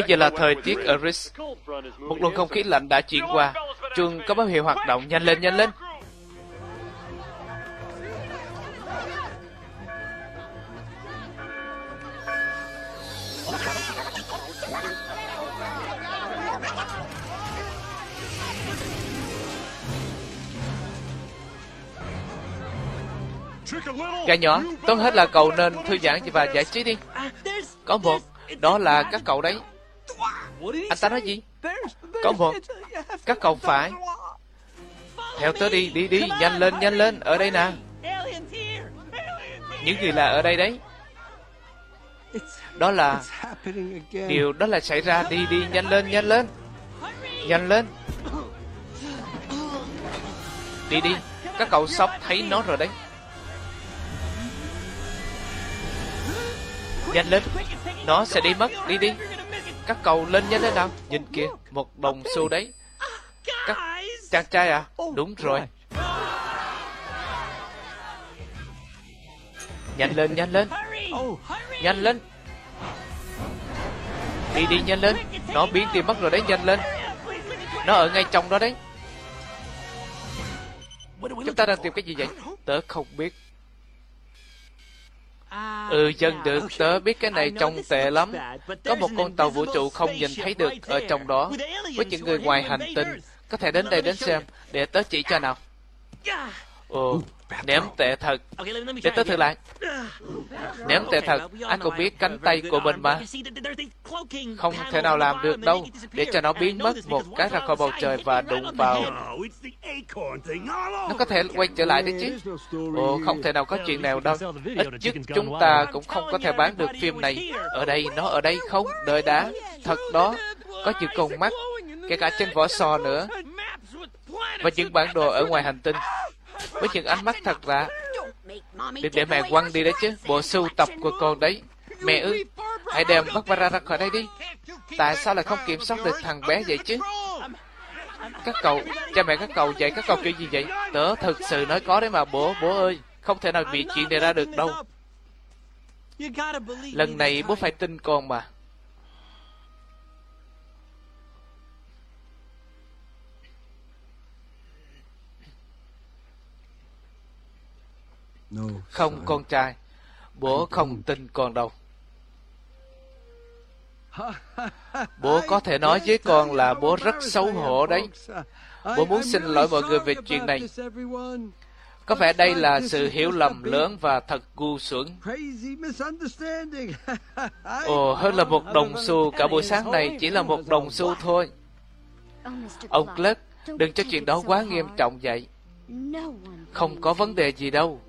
Giờ là thời tiết ở Một luồng không khí lạnh đã chuyển qua. Trường có báo hiệu hoạt động Nhanh lên nhanh lên. Gà nhỏ, Tốt hết là cậu nên thư giãn và giải trí đi. Có một, Đó là các cậu đấy. Anh ta nói gì? Có một Các cậu phải. Theo tớ đi đi đi. Nhanh lên nhanh lên. Ở đây nè. Những người là ở đây đấy? Đó là. Điều đó là xảy ra. Đi đi nhanh lên nhanh lên. Nhanh lên. Đi đi. Các cậu sắp thấy nó rồi đấy. Nhanh lên. Nó sẽ đi mất. Đi đi Các cậu lên nhanh lên nào. Nhìn kìa Một đồng xu đấy. Các chàng trai à? Đúng rồi. Nhanh lên nhanh lên. Nhanh lên. Đi đi nhanh lên. Nó biến đi mất rồi đấy nhanh lên. Nó ở ngay trong đó đấy. Chúng ta đang tìm cái gì vậy? Tớ không biết Ừ dân được Tớ biết cái này trông tệ lắm. Có một con tàu vũ trụ không nhìn thấy được Ở trong đó. Với những người ngoài hành tinh Có thể đến đây đến xem. Để tớ chỉ cho nào. Ồ Ném tệ thật. Để tớ thử lại. Ném tệ thật, anh cũng biết cánh tay của mình mà. Không thể nào làm được đâu. Để cho nó biến mất một cái ra khỏi bầu trời và đụng vào. Nó có thể quay trở lại đấy chứ. Ồ, không thể nào có chuyện nào đâu. Ít nhất chúng ta cũng không có thể bán được phim này. Ở đây, nó ở đây không? Đợi đã. Thật đó. Có những con mắt. Kể cả trên vỏ sò nữa. Và những bản đồ ở ngoài hành tinh. Với những ánh mắt thật lạ. Đừng để mẹ quăng đi đấy chứ. Bộ sưu tập của con đấy. Mẹ ư, hãy đem Barbara ra khỏi đây đi. Tại sao lại không kiểm soát được thằng bé vậy chứ? Các cậu, cha mẹ các cậu dạy các cậu kiểu gì vậy? Tớ thực sự nói có đấy mà bố, bố ơi. Không thể nào bị chuyện này ra được đâu. Lần này bố phải tin con mà. Không con trai, bố không tin con đâu. Bố có thể nói với con là bố rất xấu hổ đấy. Bố muốn xin lỗi mọi người về chuyện này. Có vẻ đây là sự hiểu lầm lớn và thật ngu xuẩn. Ồ, hơn là một đồng xu, cả buổi sáng này chỉ là một đồng xu thôi. Ông Clark, đừng cho chuyện đó quá nghiêm trọng vậy. Không có vấn đề gì đâu.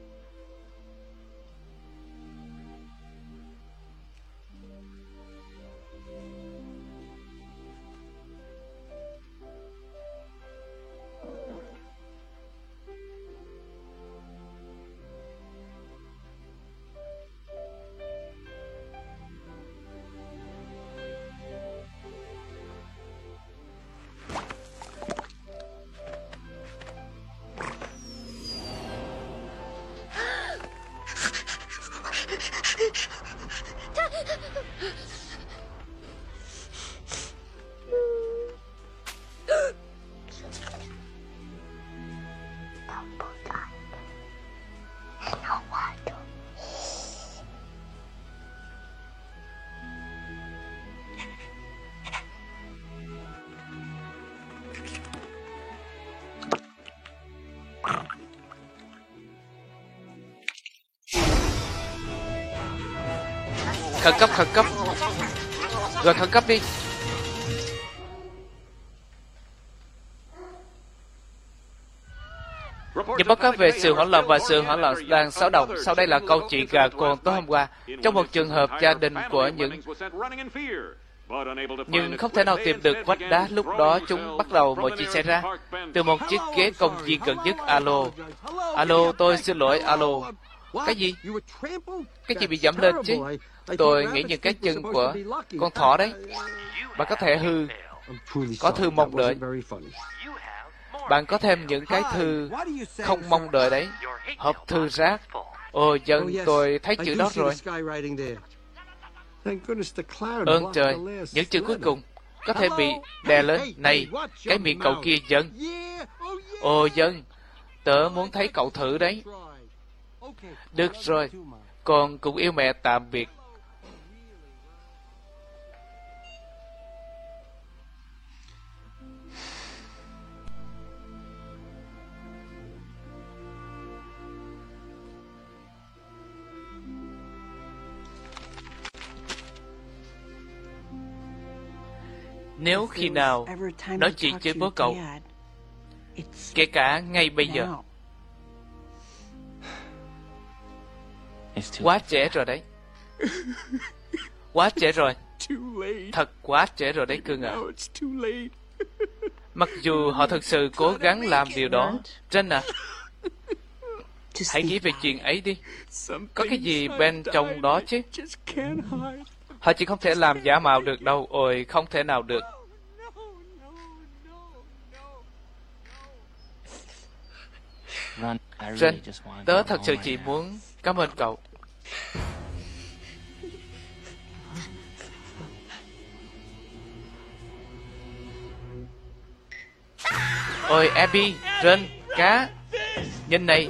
Khẩn cấp, khẩn cấp. Rồi khẩn cấp đi. Những báo cáo về sự hoảng loạn và sự hoảng loạn đang xáo động. Sau đây là câu chuyện gà con tối hôm qua. Trong một trường hợp gia đình của những nhưng không thể nào tìm được vách đá lúc đó chúng bắt đầu mọi chuyện xảy ra từ một chiếc ghế công viên gần nhất alo alo tôi xin lỗi alo cái gì cái gì bị dẫm lên chứ tôi nghĩ những cái chân của con thỏ đấy. Bạn có thể hư có thư mong đợi. Bạn có thêm những cái thư không mong đợi đấy. Hộp thư rác. Ồ dân tôi thấy chữ đó rồi. ơn trời. những chữ cuối cùng có thể bị đè lên. Này cái miệng cậu kia dân. Ồ dân tớ muốn thấy cậu thử đấy. Được rồi. con cũng yêu mẹ tạm biệt Nếu khi nào nói chuyện với bố cậu, kể cả ngay bây giờ, quá trễ rồi đấy. Quá trễ rồi. Thật quá trễ rồi đấy cưng ạ. Mặc dù họ thực sự cố gắng làm điều đó, Trân à, hãy nghĩ về chuyện ấy đi. Có cái gì bên trong đó chứ? Họ chỉ không thể làm giả mạo được đâu. Ôi, không thể nào được. Ren, tớ thật sự chỉ muốn cảm ơn cậu. Ôi, Abby, Ren, cá. Nhìn này.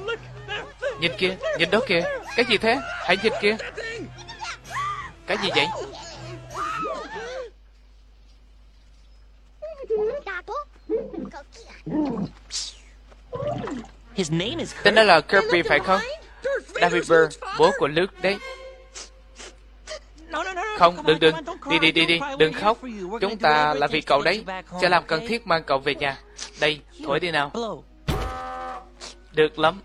Nhìn kia, nhìn đó kìa. Cái gì thế? Hãy nhìn kia. Cái gì vậy? His name is Tên đó là Kirby phải không? David Byrne, bố của Luke đấy. Không, đừng đừng, đi đi đi đi, đừng khóc. Chúng ta là vì cậu đấy, sẽ làm cần thiết mang cậu về nhà. Đây, thổi đi nào. Được lắm.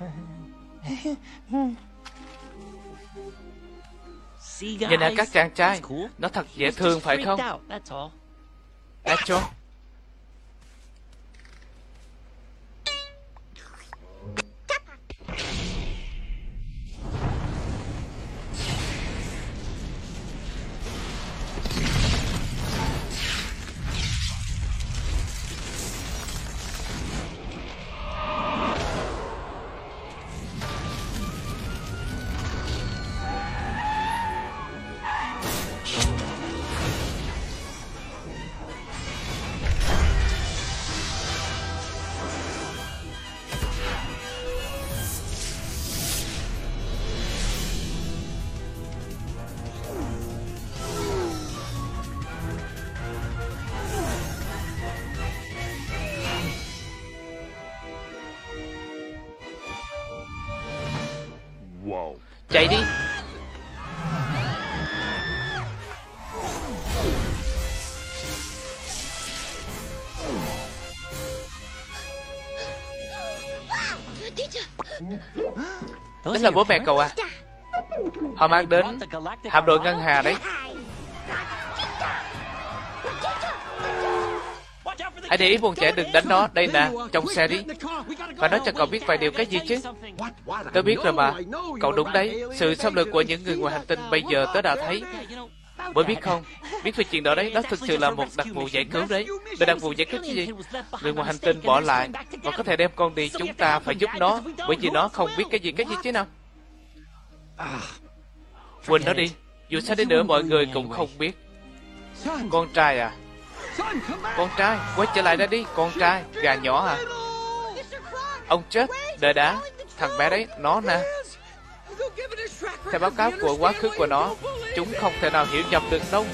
Nhìn nè các chàng trai, nó thật dễ thương phải không? out, chạy đi. Đó là bố mẹ cậu à? Họ mang đến hạm đội ngân hà đấy. Hãy để ý buồn trẻ đừng đánh nó. Đây nè, trong xe đi. và nói cho cậu biết vài điều cái gì chứ. Tớ biết rồi mà. Cậu đúng đấy. Sự xâm lược của những người ngoài hành tinh bây giờ tớ đã thấy. Bởi biết không, biết về chuyện đó đấy, đó thực sự là một đặc vụ giải cứu đấy. Về đặc vụ giải cứu cái gì? Người ngoài hành tinh bỏ lại và có thể đem con đi, chúng ta phải giúp nó, bởi vì nó không biết cái gì cái gì chứ nào. Quên nó đi, dù sao đi nữa mọi người cũng không biết. Con trai à, con trai, quay trở lại đây đi, con trai, gà nhỏ à. Ông chết, đợi đã, thằng bé đấy, nó nè. Theo báo cáo của quá khứ của nó, chúng không thể nào hiểu nhầm được đâu.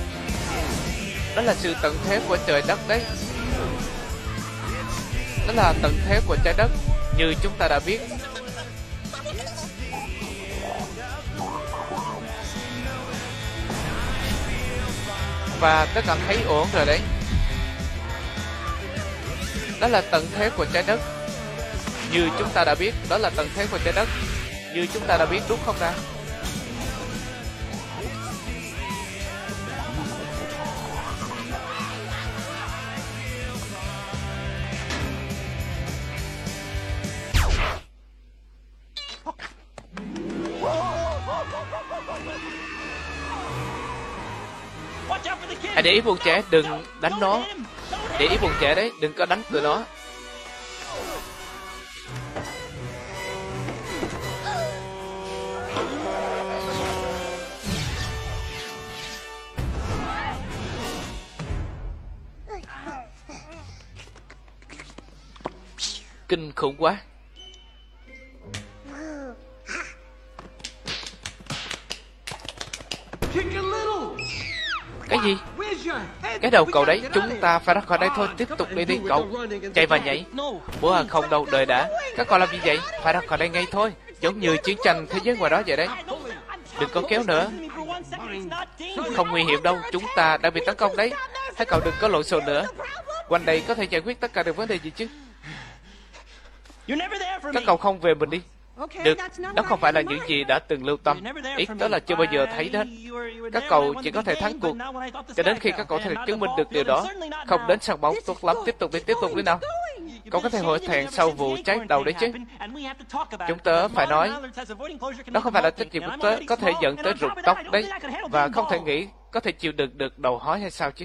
Đó là sự tận thế của trời đất đấy. Đó là tận thế của trái đất, như chúng ta đã biết. Và tất cả thấy ổn rồi đấy. Đó là tận thế của trái đất. Như chúng ta đã biết, đó là tầng thế của trái đất. Như chúng ta đã biết đúng không nào? Hãy để ý buồn trẻ, đừng đánh nó. Để ý buồn trẻ đấy, đừng có đánh tụi nó. Kinh khủng quá. Cái gì? Cái đầu cầu cậu đấy, chúng ta phải ra khỏi đây thôi, tiếp tục đi đi cậu. Chạy và nhảy. Bố hàng không đâu, đời đã. Các con làm gì vậy? Phải ra khỏi đây ngay thôi. Giống như chiến tranh thế giới ngoài đó vậy đấy. Đừng có kéo nữa. Không nguy hiểm đâu, chúng ta đã bị tấn công đấy. hãy cậu đừng có lộn xộn nữa. Quanh đây có thể giải quyết tất cả được vấn đề gì chứ? Các cậu không về mình đi. Được, đó không phải là những gì đã từng lưu tâm. Ý đó là chưa bao giờ thấy hết. Các cậu chỉ có thể thắng cuộc cho đến khi các cậu thể chứng minh được điều đó. Không đến sân bóng tốt lắm, tiếp tục đi, tiếp tục đi nào. Cậu có thể hổ thẹn sau vụ cháy đầu đấy chứ. Chúng tớ phải nói, đó không phải là trách nhiệm của tớ, có thể dẫn tới rụng tóc đấy. Và không thể nghĩ có thể chịu đựng được đầu hói hay sao chứ.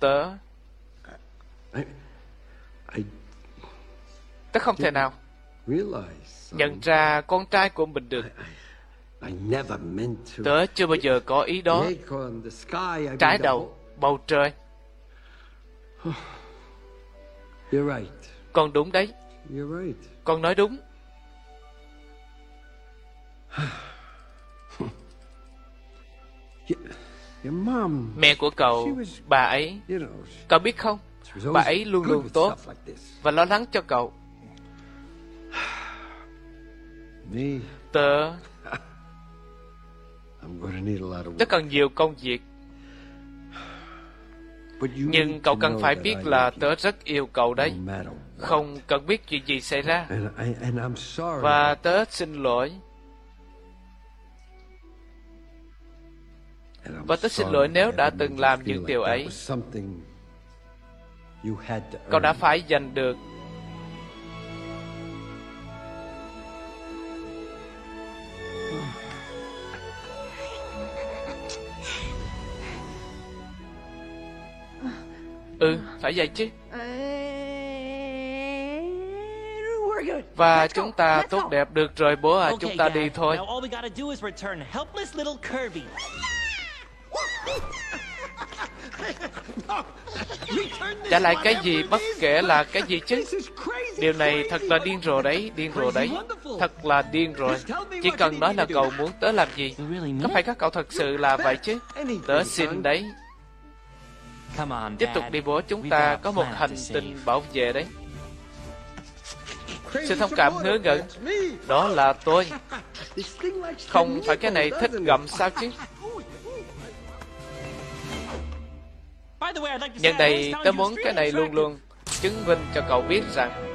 Tớ, tớ không thể nào nhận ra con trai của mình được. Tớ chưa bao giờ có ý đó. Trái đầu, bầu trời. Con đúng đấy, con nói đúng. Mẹ của cậu, bà ấy, cậu biết không? Bà ấy luôn luôn tốt và lo lắng cho cậu. Me, Tớ, I'm going to need a lot of tớ cần nhiều công việc, But you nhưng cậu cần phải biết là tớ rất yêu cậu đấy. Không cần biết chuyện gì xảy ra. And I and I'm sorry. Và tớ xin lỗi. And I'm và tớ xin sorry lỗi nếu đã từng làm những điều ấy. Cậu đã phải giành được. Ừ, phải vậy chứ. Và chúng ta tốt đẹp được rồi bố à, chúng ta đi thôi. Trả lại cái gì bất kể là cái gì chứ. Điều này thật là điên rồ đấy, điên rồ đấy. Thật là điên rồi. Chỉ cần nói là cậu muốn tớ làm gì. Có phải các cậu thật sự là vậy chứ? Tớ xin đấy. Come on, Tiếp tục đi bố, chúng ta có một hành tinh bảo vệ đấy. Sự thông cảm ngớ ngẩn, đó là tôi. Không phải cái này thích gặm sao chứ? Nhân đây you muốn cái này luôn luôn chứng minh cho cậu biết rằng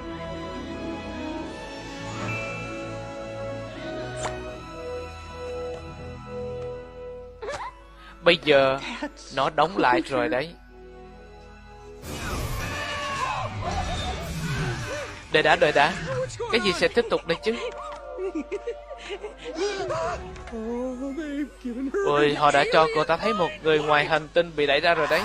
Bây giờ nó đóng lại rồi đấy. Đợi đã, đợi đã. Cái gì sẽ tiếp tục đây chứ? Ôi, họ đã cho cô ta thấy một người ngoài hành tinh bị đẩy ra rồi đấy.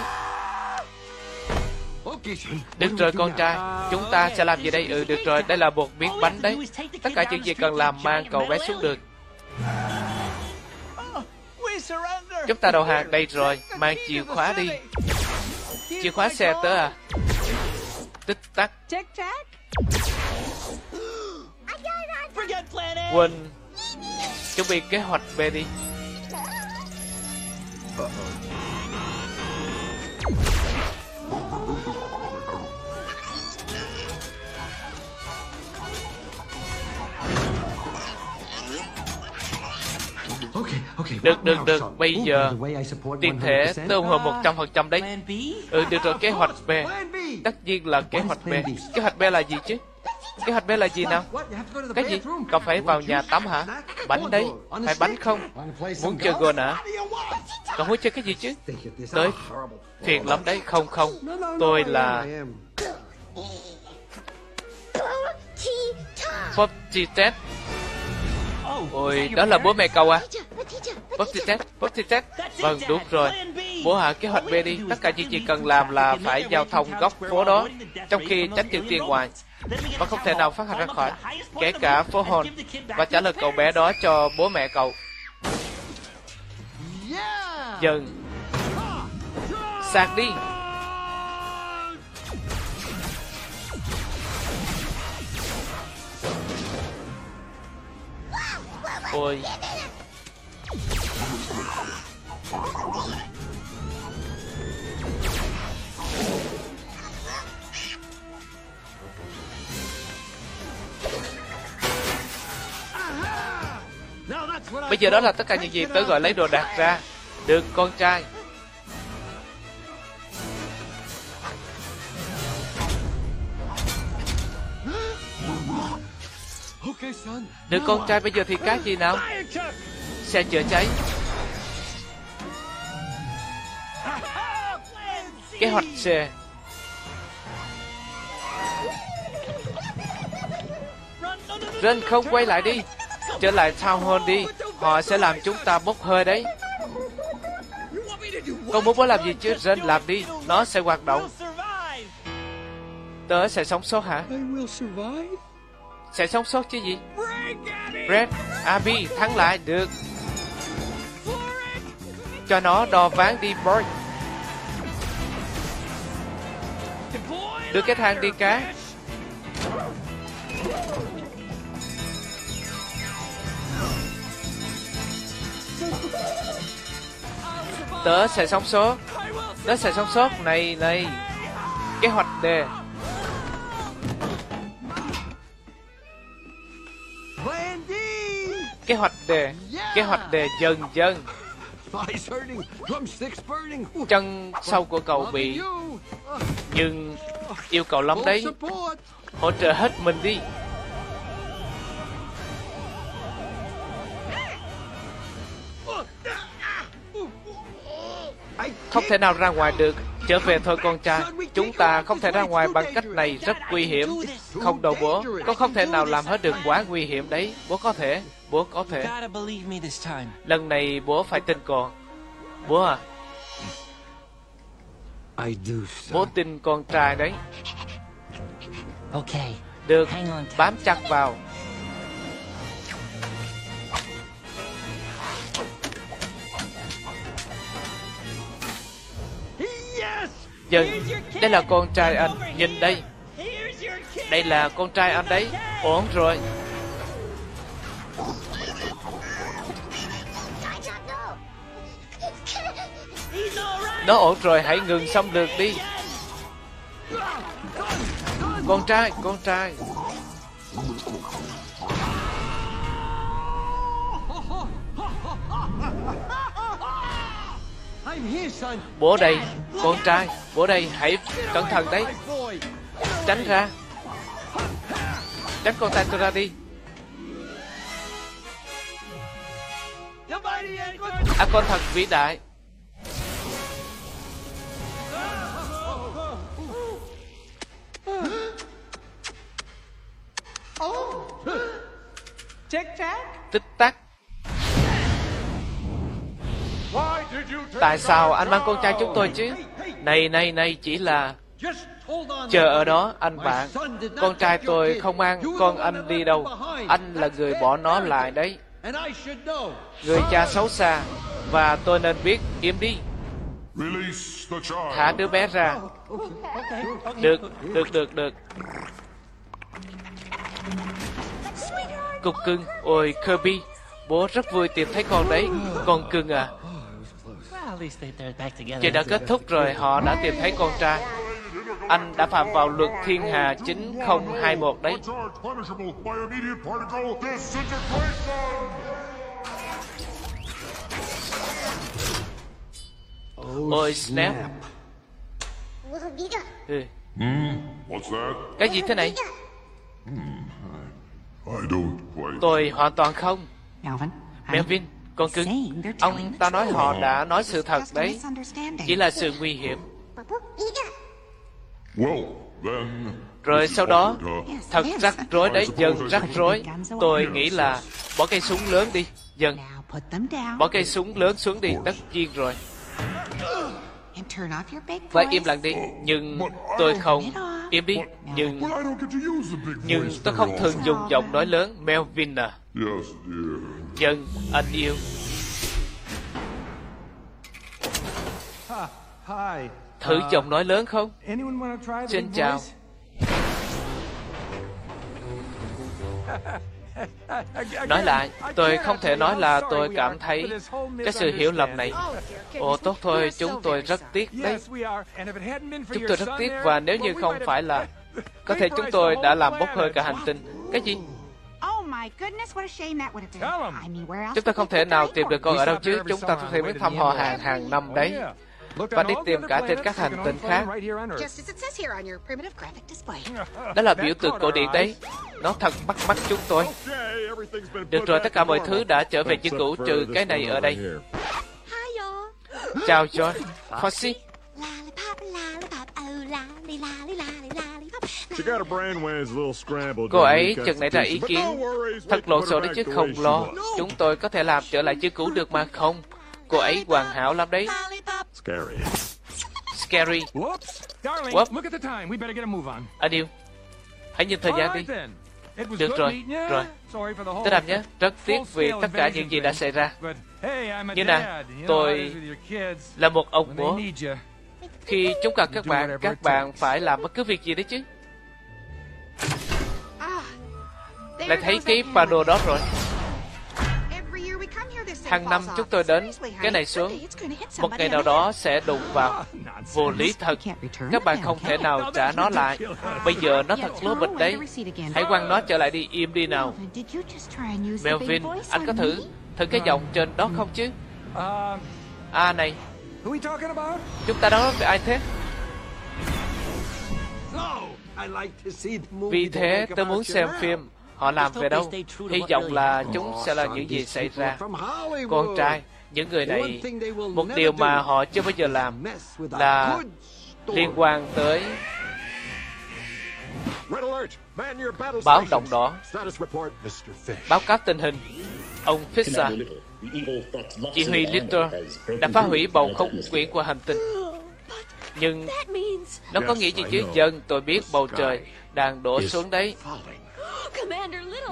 Được rồi con trai, chúng ta sẽ làm gì đây? Ừ, được rồi, đây là một miếng bánh đấy. Tất cả những gì cần làm mang cậu bé xuống được. Chúng ta đầu hàng đây rồi, mang chìa khóa đi. Chìa khóa xe tớ à? Tích tắc, quên. Chuẩn bị kế hoạch B đi. Được, được, được. Bây giờ, tiền thể 100%. tớ ủng hộ 100% đấy. Ừ, được rồi, kế hoạch B. Tất nhiên là kế hoạch B. Kế hoạch B là gì chứ? Kế hoạch B là gì nào? Cái gì? Cậu phải vào nhà tắm hả? Bánh đấy. Phải bánh không? Muốn chơi gôn hả? Cậu muốn chơi cái gì chứ? Tới phiền lắm đấy. Không, không. Tôi là Popti Ted. Ôi, đó là bố mẹ cậu à? Popti Ted. Vâng, đúng rồi. Bố hạ kế hoạch B đi. Tất cả những gì cần làm là phải giao thông góc phố đó, trong khi tránh những tiền ngoài. Và không thể nào phát hành ra khỏi, kể cả phố hồn, và trả lời cậu bé đó cho bố mẹ cậu. Dần. Sạc đi. Ôi. Bây giờ đó là tất cả những gì tớ gọi lấy đồ đạc ra. Được con trai. Okay, con trai bây giờ thì cái gì nào? Xe chữa cháy. Kế hoạch xe. Ren không quay lại đi. Trở lại Town Hall đi. Họ sẽ làm chúng ta bốc hơi đấy. Con muốn bố làm gì chứ? Ren làm đi. Nó sẽ hoạt động. Tớ sẽ sống sót hả? Sẽ sống sót chứ gì? Red, Abby, thắng lại, được. Cho nó đo ván đi, boy. Đưa cái thang đi cá. Tớ sẽ sống sót. Tớ sẽ sống sót. Này, này. Kế hoạch đề. Kế hoạch đề. Kế hoạch đề dần dần. Chân sau của cậu bị nhưng yêu cầu lắm đấy. Hỗ trợ hết mình đi. Không thể nào ra ngoài được. Trở về thôi con trai. Chúng ta không thể ra ngoài bằng cách này rất nguy hiểm. Không đâu bố. Con không thể nào làm hết được quá nguy hiểm đấy. Bố có thể. Bố có thể. Lần này bố phải tin con. Bố à, bố tin con trai đấy. Okay. Được, bám chặt vào. Dân, đây là con trai anh. Nhìn đây, đây là con trai anh đấy. Ổn rồi. Nó ổn rồi, hãy ngừng xâm lược đi. Con trai, con trai. Bố đây, con trai, bố đây, hãy cẩn thận đấy. Tránh ra. Tránh con tay tôi ra đi. À con thật vĩ đại. Tac? Tích tắc. Tại sao anh mang con trai chúng tôi chứ? Này, này, này, chỉ là... Chờ ở đó, anh bạn. Con trai tôi không mang con anh đi đâu. Anh là người bỏ nó lại đấy. Người cha xấu xa. Và tôi nên biết, im đi. Thả đứa bé ra. Được, được, được, được. Cục cưng, ôi Kirby, bố rất vui tìm thấy con đấy. Con cưng à, chuyện đã kết thúc rồi, họ đã tìm thấy con trai. Anh đã phạm vào luật thiên hà 9021 đấy. Disintegration. Ôi snap, ừ. That? cái gì thế này? Quite. Tôi hoàn toàn không. Melvin, con cưng, ông ta nói họ đã nói sự thật đấy. Chỉ là sự nguy hiểm. Rồi sau đó, thật rắc rối đấy, dần rắc rối. Tôi nghĩ là bỏ cây súng lớn đi. Dần, bỏ cây súng lớn xuống đi, tất nhiên rồi. Và im lặng đi. Nhưng tôi không. Im đi. Nhưng, nhưng tôi không thường dùng giọng nói lớn. Melvin à. Yes, dear. Dân, anh yêu. Thử giọng nói lớn không? Xin chào. Nói lại, tôi không thể nói là tôi cảm thấy cái sự hiểu lầm này. Ồ tốt thôi, chúng tôi rất tiếc đấy. Chúng tôi rất tiếc và nếu như không phải là... Có thể chúng tôi đã làm bốc hơi cả hành tinh. Cái gì? Chúng ta would không thể nào tìm được con ở đâu chứ. Chúng ta phải đến thăm họ hàng hàng năm đấy. Và đi tìm cả trên các hành tinh khác. Đó là biểu tượng cổ điển đấy. Nó thật bắt mắt chúng tôi. Được rồi, tất cả mọi thứ đã trở về như cũ trừ cái này ở đây. Chào John. Foxy. Cô ấy chợt nảy ra ý kiến thật lộn her xộn đấy chứ không lo. Chúng tôi có thể làm trở lại chứ cũ được mà không. Cô ấy hoàn hảo lắm đấy. Scary. Scary. Whoop. look at the time. We better get a move on. Anh yêu. Hãy nhìn thời gian đi. Được rồi, rồi. Sorry for the whole Tôi làm nhé. Rất tiếc vì tất cả những gì đã xảy ra. But hey, I'm a Như nào, dad. You know tôi. Là một ông bố. Khi chúng cần các bạn, các bạn phải làm bất cứ việc gì đấy chứ. Ah, Lại thấy cái calendar. đó rồi. Hàng năm chúng tôi đến cái này xuống. Một ngày nào đó sẽ đụng vào. Vô lý thật. Các bạn không thể nào trả nó lại. Bây giờ nó thật lố bịch đấy. Hãy quăng nó trở lại đi, im đi nào. Melvin, anh có thử thử cái giọng trên đó không chứ? Uh, À này, who we talking about? chúng ta nói về ai thế? So, I like to see the movie Vì thế tôi muốn xem phim họ làm về đâu. Hy vọng là chúng sẽ là những gì xảy ra. Con trai, những người này, một điều mà họ chưa bao giờ làm là liên quan tới báo động đỏ. Báo cáo tình hình. Ông Fisher, chỉ huy Little, đã phá hủy bầu không quyển của hành tinh. Nhưng nó có nghĩa gì chứ? Dân, tôi biết bầu trời đang đổ xuống đấy.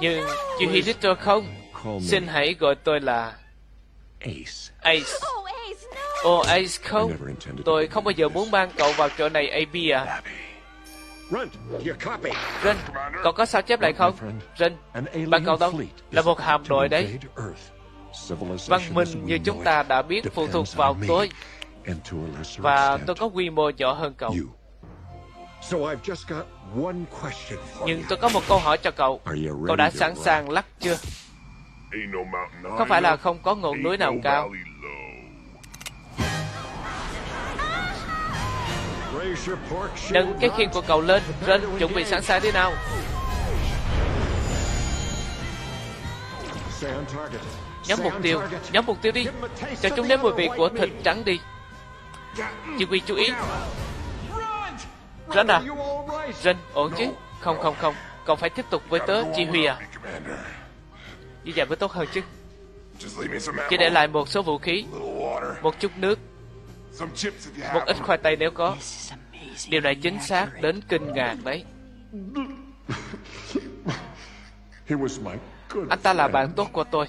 Nhưng chỉ huy Little không. Xin hãy gọi tôi là Ace. Ace. Oh, Ace. Ô không. Tôi không bao giờ muốn mang cậu vào chỗ này AB à. Rin, cậu có sao chép lại không? Rin, bạn cậu đâu? Là một hạm đội đấy. Văn minh như chúng ta đã biết phụ thuộc vào tôi. Và tôi có quy mô nhỏ hơn cậu. So I've just got one question for Nhưng tôi có một câu hỏi cho cậu. Cậu đã sẵn sàng lắc chưa? Ain't no mountain Có phải là không có ngọn núi nào cao? Nâng cái khiên của cậu lên. Rin, chuẩn bị sẵn sàng đi nào. Stay on target. Nhắm mục tiêu. Nhắm mục tiêu đi. Cho chúng nếm mùi vị của thịt trắng đi. Chỉ huy chú ý. Rin à? Rin, ổn chứ? Không, không, không. Cậu phải tiếp tục với tớ, chỉ huy à. Như vậy mới tốt hơn chứ. Chỉ để lại một số vũ khí, một chút nước, một ít khoai tây nếu có. Điều này chính xác đến kinh ngạc đấy. Anh ta là bạn tốt của tôi.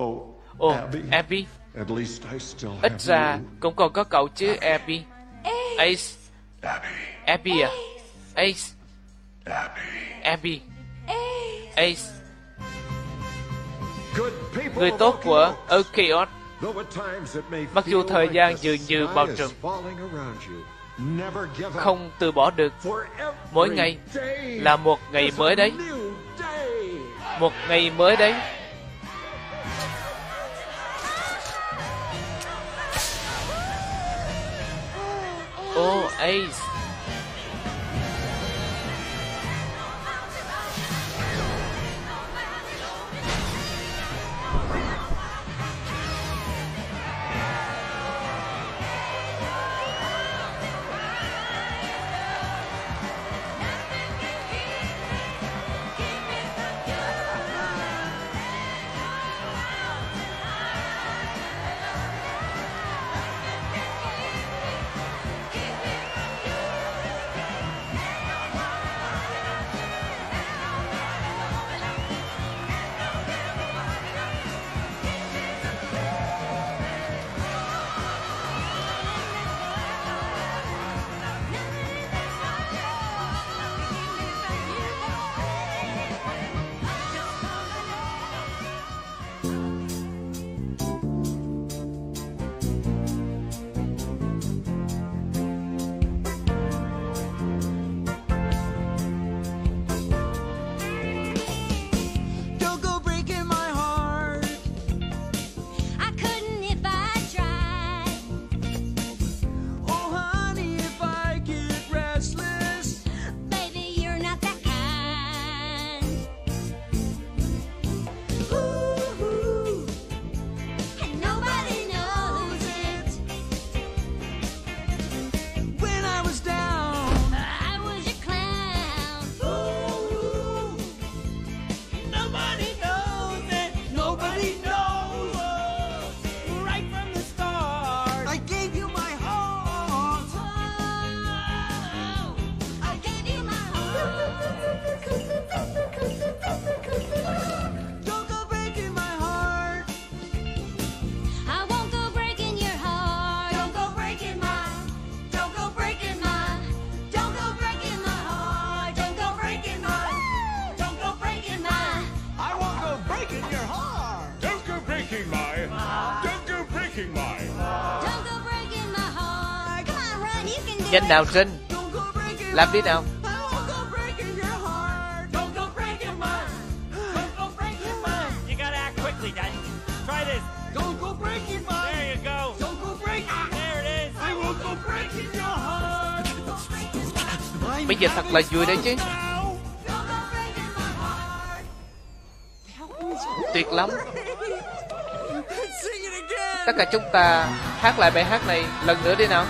Oh, Ồ, Abby. Abby, At least I still ít have ra you. cũng còn có cậu chứ Abby. Ace, Abby. Abby à? Ace, Abby. Abby, Ace, Good people người tốt của may Mặc dù thời gian dường như bao trùm. Không từ bỏ được. Mỗi ngày là một ngày mới đấy. Một ngày mới đấy. Ô, Ace. Trinh nào Trinh. Làm đi nào. Bây giờ thật là vui đấy chứ. Tuyệt lắm. Tất cả chúng ta hát lại bài hát này lần nữa đi nào.